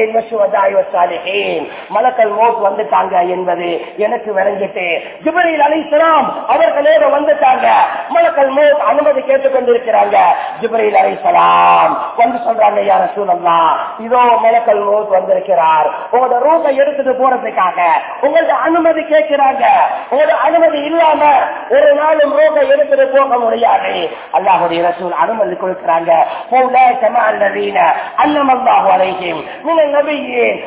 மலக்கல் மௌத் வந்துட்டாங்க என்பது எனக்கு வந்துட்டு ஜிபரையில் அலைசலாம் அவர்களோட வந்துட்டாங்க. மலக்கல் மோத் அனுமதி கேட்டுக் கொண்டிருக்கிறாங்க ஜிபரையில் அலைசலாம் வந்து சொல்றாங்க யார சூழல்லா இதோ மலக்கல் மோத் வந்திருக்கிறார். உங்களோட ரூபை எடுத்துட்டு போறதுக்காக உங்களோட அனுமதி கேட்கிறாங்க. உங்களோட அனுமதி இல்லாம ஒரு நாளும் ரூபை எடுத்துட்டு போக முடியாது. அல்லாஹுடைய ரசூல் அனுமதி கொடுக்கிறாங்க. போல சமால் நவீன அல்லம் அலைஹிம். நீங்கள் நபியின்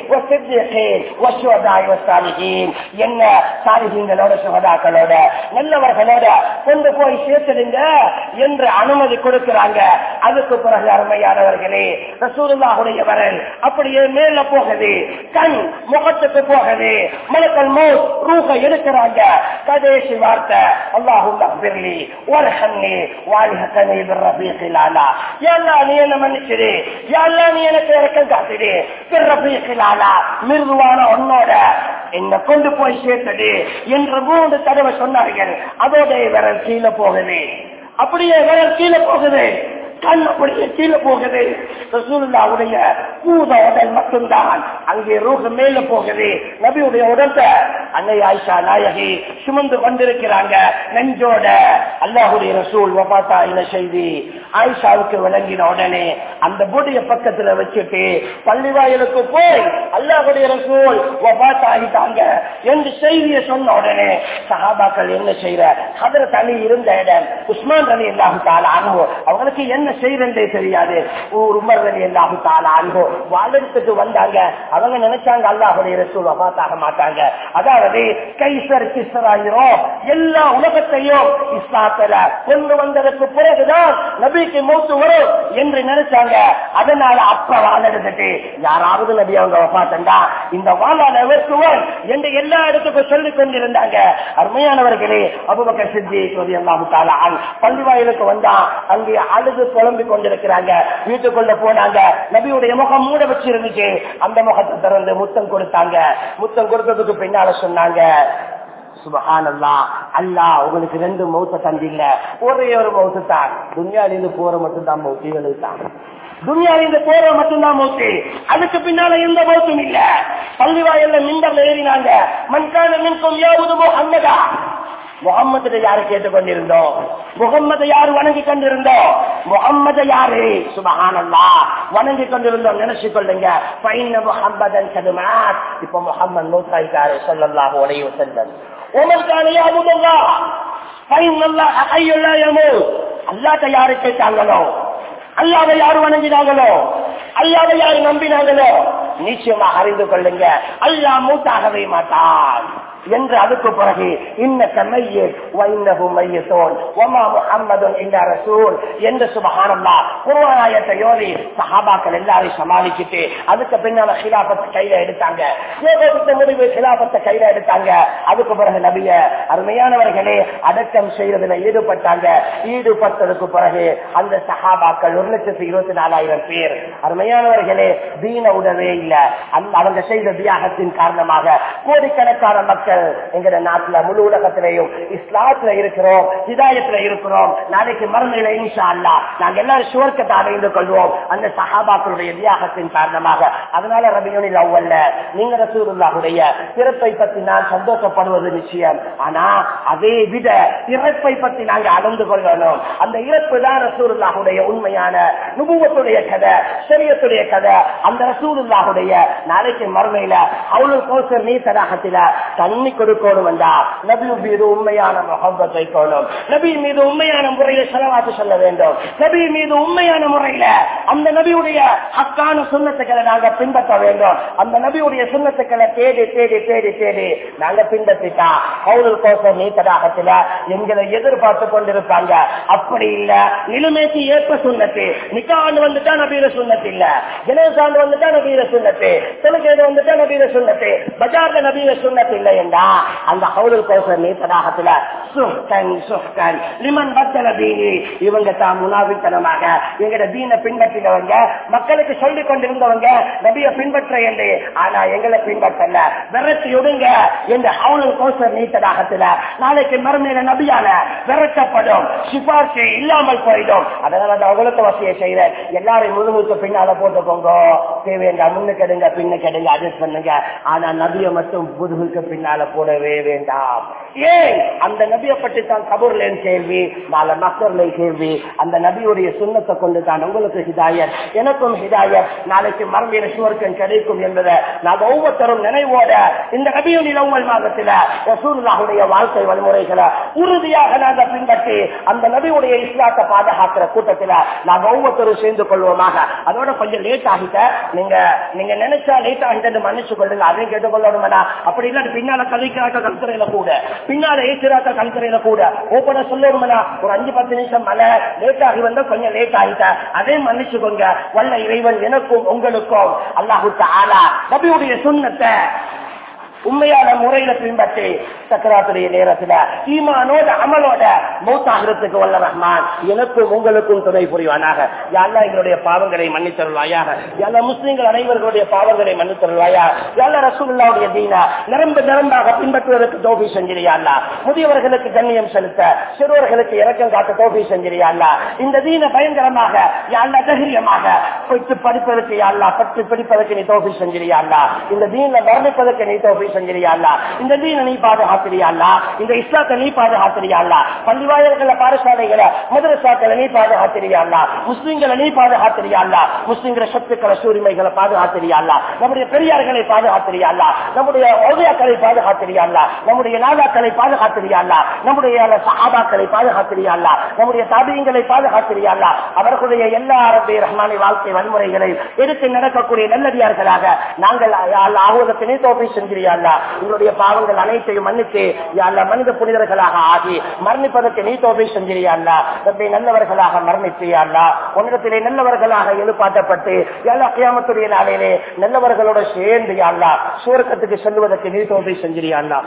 என்ன சாலிஹீன்களோட சுகதாக்களோட நல்லவர்களோட கொண்டு போய் சேர்த்துடுங்க என்று அனுமதி கொடுக்கிறாங்க. அதுக்கு பிறகு அருமையானவர்களே ரசூலுல்லாஹுடைய வரன் அப்படியே மேல போகுது. கண் முகத்துக்கு போகுது. மலக்கல் மோஸ் ரூக எடுக்கிறாங்க. கடைசி வார்த்தை அல்லாஹுல்லா பிர்லி ஒரு ஹன்னி வாலிஹக்கனி பிர்ரபீகிலாலா எல்லா நீ என்ன மன்னிச்சிடு? எல்லா நீ எனக்கு இறக்கம் காட்டுடு. பிர்ரபீகிலாலா மிருதுவான உன்னோட என்ன கொண்டு போய் சேர்த்தது. என்று மூன்று தடவை சொன்னார்கள். அதோட விரல் கீழே போகுது. அப்படியே விரல் கீழே போகுது. கண் அப்படியே கீழே போகுது. ரசூலுல்லாவுடைய பூத உடல் மட்டும்தான். அங்கே ரூக மேல போகுது. நபியுடைய உடம்ப அன்னை ஆயிஷா நாயகி சுமந்து கொண்டிருக்கிறாங்க. நெஞ்சோட அல்லாஹுடைய ரசூல் வபாத்தா என்ன செய்தி ஆயிஷாவுக்கு விளங்கின உடனே அந்த பொடிய பக்கத்துல வச்சுட்டு பள்ளிவாயலுக்கு போய் அல்லாஹுடைய ரசூல் வபாத்தா ஆகிட்டாங்க என்று செய்தியை சொன்ன உடனே சஹாபாக்கள் என்ன செய்யற? ஹதரத் தனி இருந்த இடம் உஸ்மான் தனி இல்லாமல் அனுபவம் அவங்களுக்கு என்ன செய்யறதே தெரியாது. ஒரு உமர் அலி அல்லாஹு தாலா வாழ்த்துக்கு வந்தாங்க. அவங்க நினைச்சாங்க அல்லாஹுடைய ரசூல் வபாத்தாக மாட்டாங்க. அதாவது கைசர் கிசராயிரும் எல்லா உலகத்தையும் இஸ்லாத்துல கொண்டு வந்ததற்கு பிறகுதான் நபிக்கு மூத்து வரும் என்று நினைச்சாங்க. அதனால அப்ப வாழெடுத்துட்டு யாராவது நபி அவங்க வபாத்தண்டா இந்த வாழான வெற்றுவன் என்று எல்லா இடத்துக்கும் சொல்லிக் கொண்டிருந்தாங்க. அருமையானவர்களே அபுபக்கர் சித்தி எல்லாம் பள்ளி வாயிலுக்கு வந்தா அங்கே அழுது புலம்பிக் கொண்டிருக்கிறாங்க. வீட்டுக்குள்ள போனாங்க. நபியுடைய முகம் மூட வச்சு அந்த முகத்தை திறந்து முத்தம் கொடுத்தாங்க. முத்தம் கொடுத்ததுக்கு பின்னால சொன்னாங்க சுபஹானல்லா அல்லா உங்களுக்கு ரெண்டு மௌத்த தந்தில்ல ஒரே ஒரு மௌத்து தான். துன்யாலிருந்து போற மட்டும்தான் மௌத்திகளுக்கு தான். துன்யாலிருந்து போற மட்டும்தான் மௌத்து. அதுக்கு பின்னால எந்த மௌத்தும் இல்ல. பள்ளிவாயல்ல மிண்டர்ல ஏறினாங்க. மண்கான மின்கும் யாவது முகம்மதா முகம்மது யாரு கேட்டுக்கொண்டிருந்தோம் முகம்மது யாரு வணங்கி கொண்டிருந்தோம் முகம்மது யாரு? சுபஹானல்லா. வணங்கி கொண்டிருந்தோம் நினைச்சு கொள்ளுங்க. பைன முகம்மதன் சதுமாத் இப்ப முகம்மது நூத்தாய்க்காரு சொல்லல்லாஹு உடைய செல்லம் உமர்கான முதல்லா பைன் அல்லா ஐயுல்லா அல்லாட்ட யாரு கேட்டாங்களோ? அல்லாவை யாரு வணங்கினாங்களோ? அல்லாவை யாரு நம்பினாங்களோ? நிச்சயமாக அறிந்து கொள்ளுங்க. அல்லா மூத்தாகவே மாட்டான். என்று அதுக்கு பிறகு இன்ன மையத் வைன்னஹு மையத்தோன். ஒமா முஹம்மதுன் இல்லா ரசூல். என்று சுபஹானல்லாஹ் குர்ஆன் ஓதி சஹாபாக்கள் எல்லாரையும் சமாளிச்சுட்டு அதுக்கு பின்னால ஹிலாபத்தை கையில எடுத்தாங்க. ஏகோபித்த முடிவு ஹிலாபத்தை கையில எடுத்தாங்க. அதுக்கு பிறகு நபிய அருமையானவர்களே அடக்கம் செய்யறதுல ஈடுபட்டாங்க. ஈடுபட்டதுக்கு பிறகு அந்த சஹாபாக்கள் ஒரு லட்சத்தி இருபத்தி நாலாயிரம் பேர். அருமையானவர்களே தீன உடவே இல்ல. அந்த அவங்க செய்த தியாகத்தின் காரணமாக கோடிக்கணக்கான மக்கள் எங்க நாட்டுல முழு உலகத்திலையும் இஸ்லாத்துல இருக்கிறோம் ஹிதாயத்துல இருக்கிறோம். நாளைக்கு மறுமையில இன்ஷா அல்லா நாங்க எல்லாரும் சுவர்க்கத்தை அடைந்து கொள்வோம். அந்த சஹாபாக்களுடைய தியாகத்தின் காரணமாக. அதனால ரபியோனில் அவ்வல்ல. நீங்க ரசூருல்லாவுடைய பிறப்பை பத்தி நான் சந்தோஷப்படுவது நிச்சயம். ஆனா அதே விட இறப்பை பத்தி நாங்க அளந்து கொள்ளணும். அந்த இறப்பு தான் ரசூருல்லாவுடைய உண்மையான நுபுவத்துடைய கதை சரியத்துடைய கதை. அந்த ரசூருல்லாவுடைய நாளைக்கு மறுமையில அவ்வளவு கோசர் நீ தன் பண்ணி கொடுக்கணும் வந்தா நபி மீது உண்மையான முகம்பத்தை வைக்கணும் நபி மீது உண்மையான முறையில செலவாத்து சொல்ல வேண்டும். நபி மீது உண்மையான முறையில அந்த நபியுடைய ஹக்கான சுண்ணத்துக்களை நாங்க பின்பற்ற வேண்டும். அந்த நபியுடைய சுண்ணத்துக்களை தேடி தேடி தேடி தேடி நாங்க பின்பற்றிட்டா. அவ்வளவு கோசம் நீ எங்களை எதிர்பார்த்து கொண்டிருப்பாங்க. அப்படி இல்ல. நிலைமைக்கு ஏற்ப சுண்ணத்து. நிக்காண்டு வந்துட்டா நபீர சுண்ணத்து இல்ல. ஜனசாண்டு வந்துட்டா நபீர சுண்ணத்து. தொழுகையில வந்துட்டா நபீர சுண்ணத்து. பஜார்ல நபீர சுண்ணத்து இல்லை என்ற அந்த ஹவுலுல் கௌசர் சுஹ்கன் சுஹ்கன் லிமன் பத்தல தீனி. இவங்க தான் முனாவித்தனமாக எங்கட தீனை பின்பற்றினவங்க மக்களுக்கு சொல்லிக் கொண்டிருந்தவங்க நபிய பின்பற்ற என்று. ஆனா எங்களை பின்பற்றல. விரட்டி விடுங்க என்று ஹவுலுல் கௌசர் நீத்தடாகத்துல நாளைக்கு மறுமையில நபியால விரட்டப்படும். சிபார்சு இல்லாமல் போயிடும். அதனால நான் வசதியை செய்யறேன் எல்லாரும் முதுகுக்கு பின்னால போட்டுக்கோங்க தேவையா முன்னுக்கு எடுங்க பின்னுக்கு எடுங்க அட்ஜஸ்ட் பண்ணுங்க. ஆனா நபியை மட்டும் முதுகுக்கு பின்னால போடவே வேண்டாம். ஏன் அந்த நபியை பற்றி தான் கபூர்ல கேள்வி நாளை மக்கள்ல கேள்வி. அந்த நபியுடைய சுண்ணத்தை கொண்டு தான் உங்களுக்கு ஹிதாயத். எனக்கும் ஹிதாயத். நாளைக்கு மரபியல் சுவர்க்கம் கிடைக்கும் என்பதை நான் ஒவ்வொருத்தரும் நினைவோட இந்த நபியுடைய உங்கள் மாதத்தில் ரசூலுல்லாஹுடைய வாழ்க்கை வழிமுறைகளை உறுதியாக நாங்கள் பின்பற்றி அந்த நபியுடைய இஸ்லாத்தை பாதுகாக்கிற கூட்டத்தில் நாங்கள் ஒவ்வொருத்தரும் சேர்ந்து கொள்வோமாக. அதோட கொஞ்சம் லேட் ஆகிட்ட. நீங்க நீங்க நினைச்சா லேட் ஆகிட்டு மன்னிச்சு கொள்ளுங்க. அதையும் கேட்டுக்கொள்ளணும்னா அப்படி இல்லாட்டி பின்னால கதைக்கிறாக்க கல்துறையில கூட. பின்னால ஏசுறாக்க கல்துறையில கூட. ஓப்பனா சொல்லணும்னா ஒரு அஞ்சு பத்து நிமிஷம் மழை லேட் ஆகி வந்தா கொஞ்சம் லேட் ஆகிட்ட அதே மன்னிச்சுக்கோங்க வல்ல இறைவன் எனக்கும் உங்களுக்கும். அல்லாஹு ஆலா நபியுடைய சுண்ணத்தை உண்மையான முறையில பின்பற்றி சக்கராத்துடைய நேரத்துல ஈமானோட அமலோட மூத்தாகிறதுக்கு வல்ல ரஹ்மான். எனக்கும் உங்களுக்கும் துணை புரிவானாக. யாரா எங்களுடைய பாவங்களை மன்னித்தருள்வாயாக. எல்லா முஸ்லீம்கள் அனைவர்களுடைய பாவங்களை மன்னித்தருள்வாயா எல்லா ரசூல்லாவுடைய தீனா நிரம்ப நிரம்பாக பின்பற்றுவதற்கு தோபி செஞ்சிரியாள்லா முதியவர்களுக்கு கண்ணியம் செலுத்த சிறுவர்களுக்கு இறக்கம் காட்ட தோபி செஞ்சிரியாள்லா இந்த தீன பயங்கரமாக யாழ்லா தைரியமாக படிப்பதற்கு யாழ்லா பற்றி படிப்பதற்கு நீ தோபி செஞ்சிரியாள்லா இந்த தீன வர்ணிப்பதற்கு நீ தோபி செஞ்சிரியாள்லா இந்த தீன நீ பாதுகாத்திரியாள்லா இந்த இஸ்லாத்தை நீ பாதுகாத்திரியாள்லா பள்ளிவாயல்கள பாடசாலைகளை மதுரசாக்களை நீ பாதுகாத்திரியாள்லா முஸ்லிம்களை நீ பாதுகாத்திரியாள்லா முஸ்லிம்கள சொத்துக்களை சூரிமைகளை பாதுகாத்திரியாள்லா நம்முடைய பெரியார்களை பாதுகாத்திரியாள்லா நம்முடைய ஓவியாக்களை பாதுகாத்திரியாள்லா நம்முடைய நாதாக்களை பாதுகாத்திரியாள்லா நம்முடைய சஹாபாக்களை பாதுகாத்திரியாள்லா நம்முடைய தாபியங்களை பாதுகாத்திரியாள்லா அவர்களுடைய எல்லா அரபி ரஹ்மானி வாழ்க்கை வன்முறைகளை எடுத்து நடக்கக்கூடிய நல்லடியார்களாக நாங்கள் ஆகுவதற்கு தோப்பை செஞ்சிரியாள்லா உங்களுடைய பாவங்கள் அனைத்தையும் மன்னித்து யாழ்லா மனித புனிதர்களாக ஆகி மரணிப்பதற்கு நீ தோப்பை செஞ்சிரியாள்லா தப்பை நல்லவர்களாக மரணிச்சியாள்லா உன்னிடத்திலே நல்லவர்களாக எழுப்பாட்டப்பட்டு எல்லா கியாமத்துடைய நாளையிலே நல்லவர்களோட சேர்ந்து யாழ்லா சுவர்க்கத்துக்கு செல்வதற்கு நீ தோப்பை செஞ்சிரியாள்லா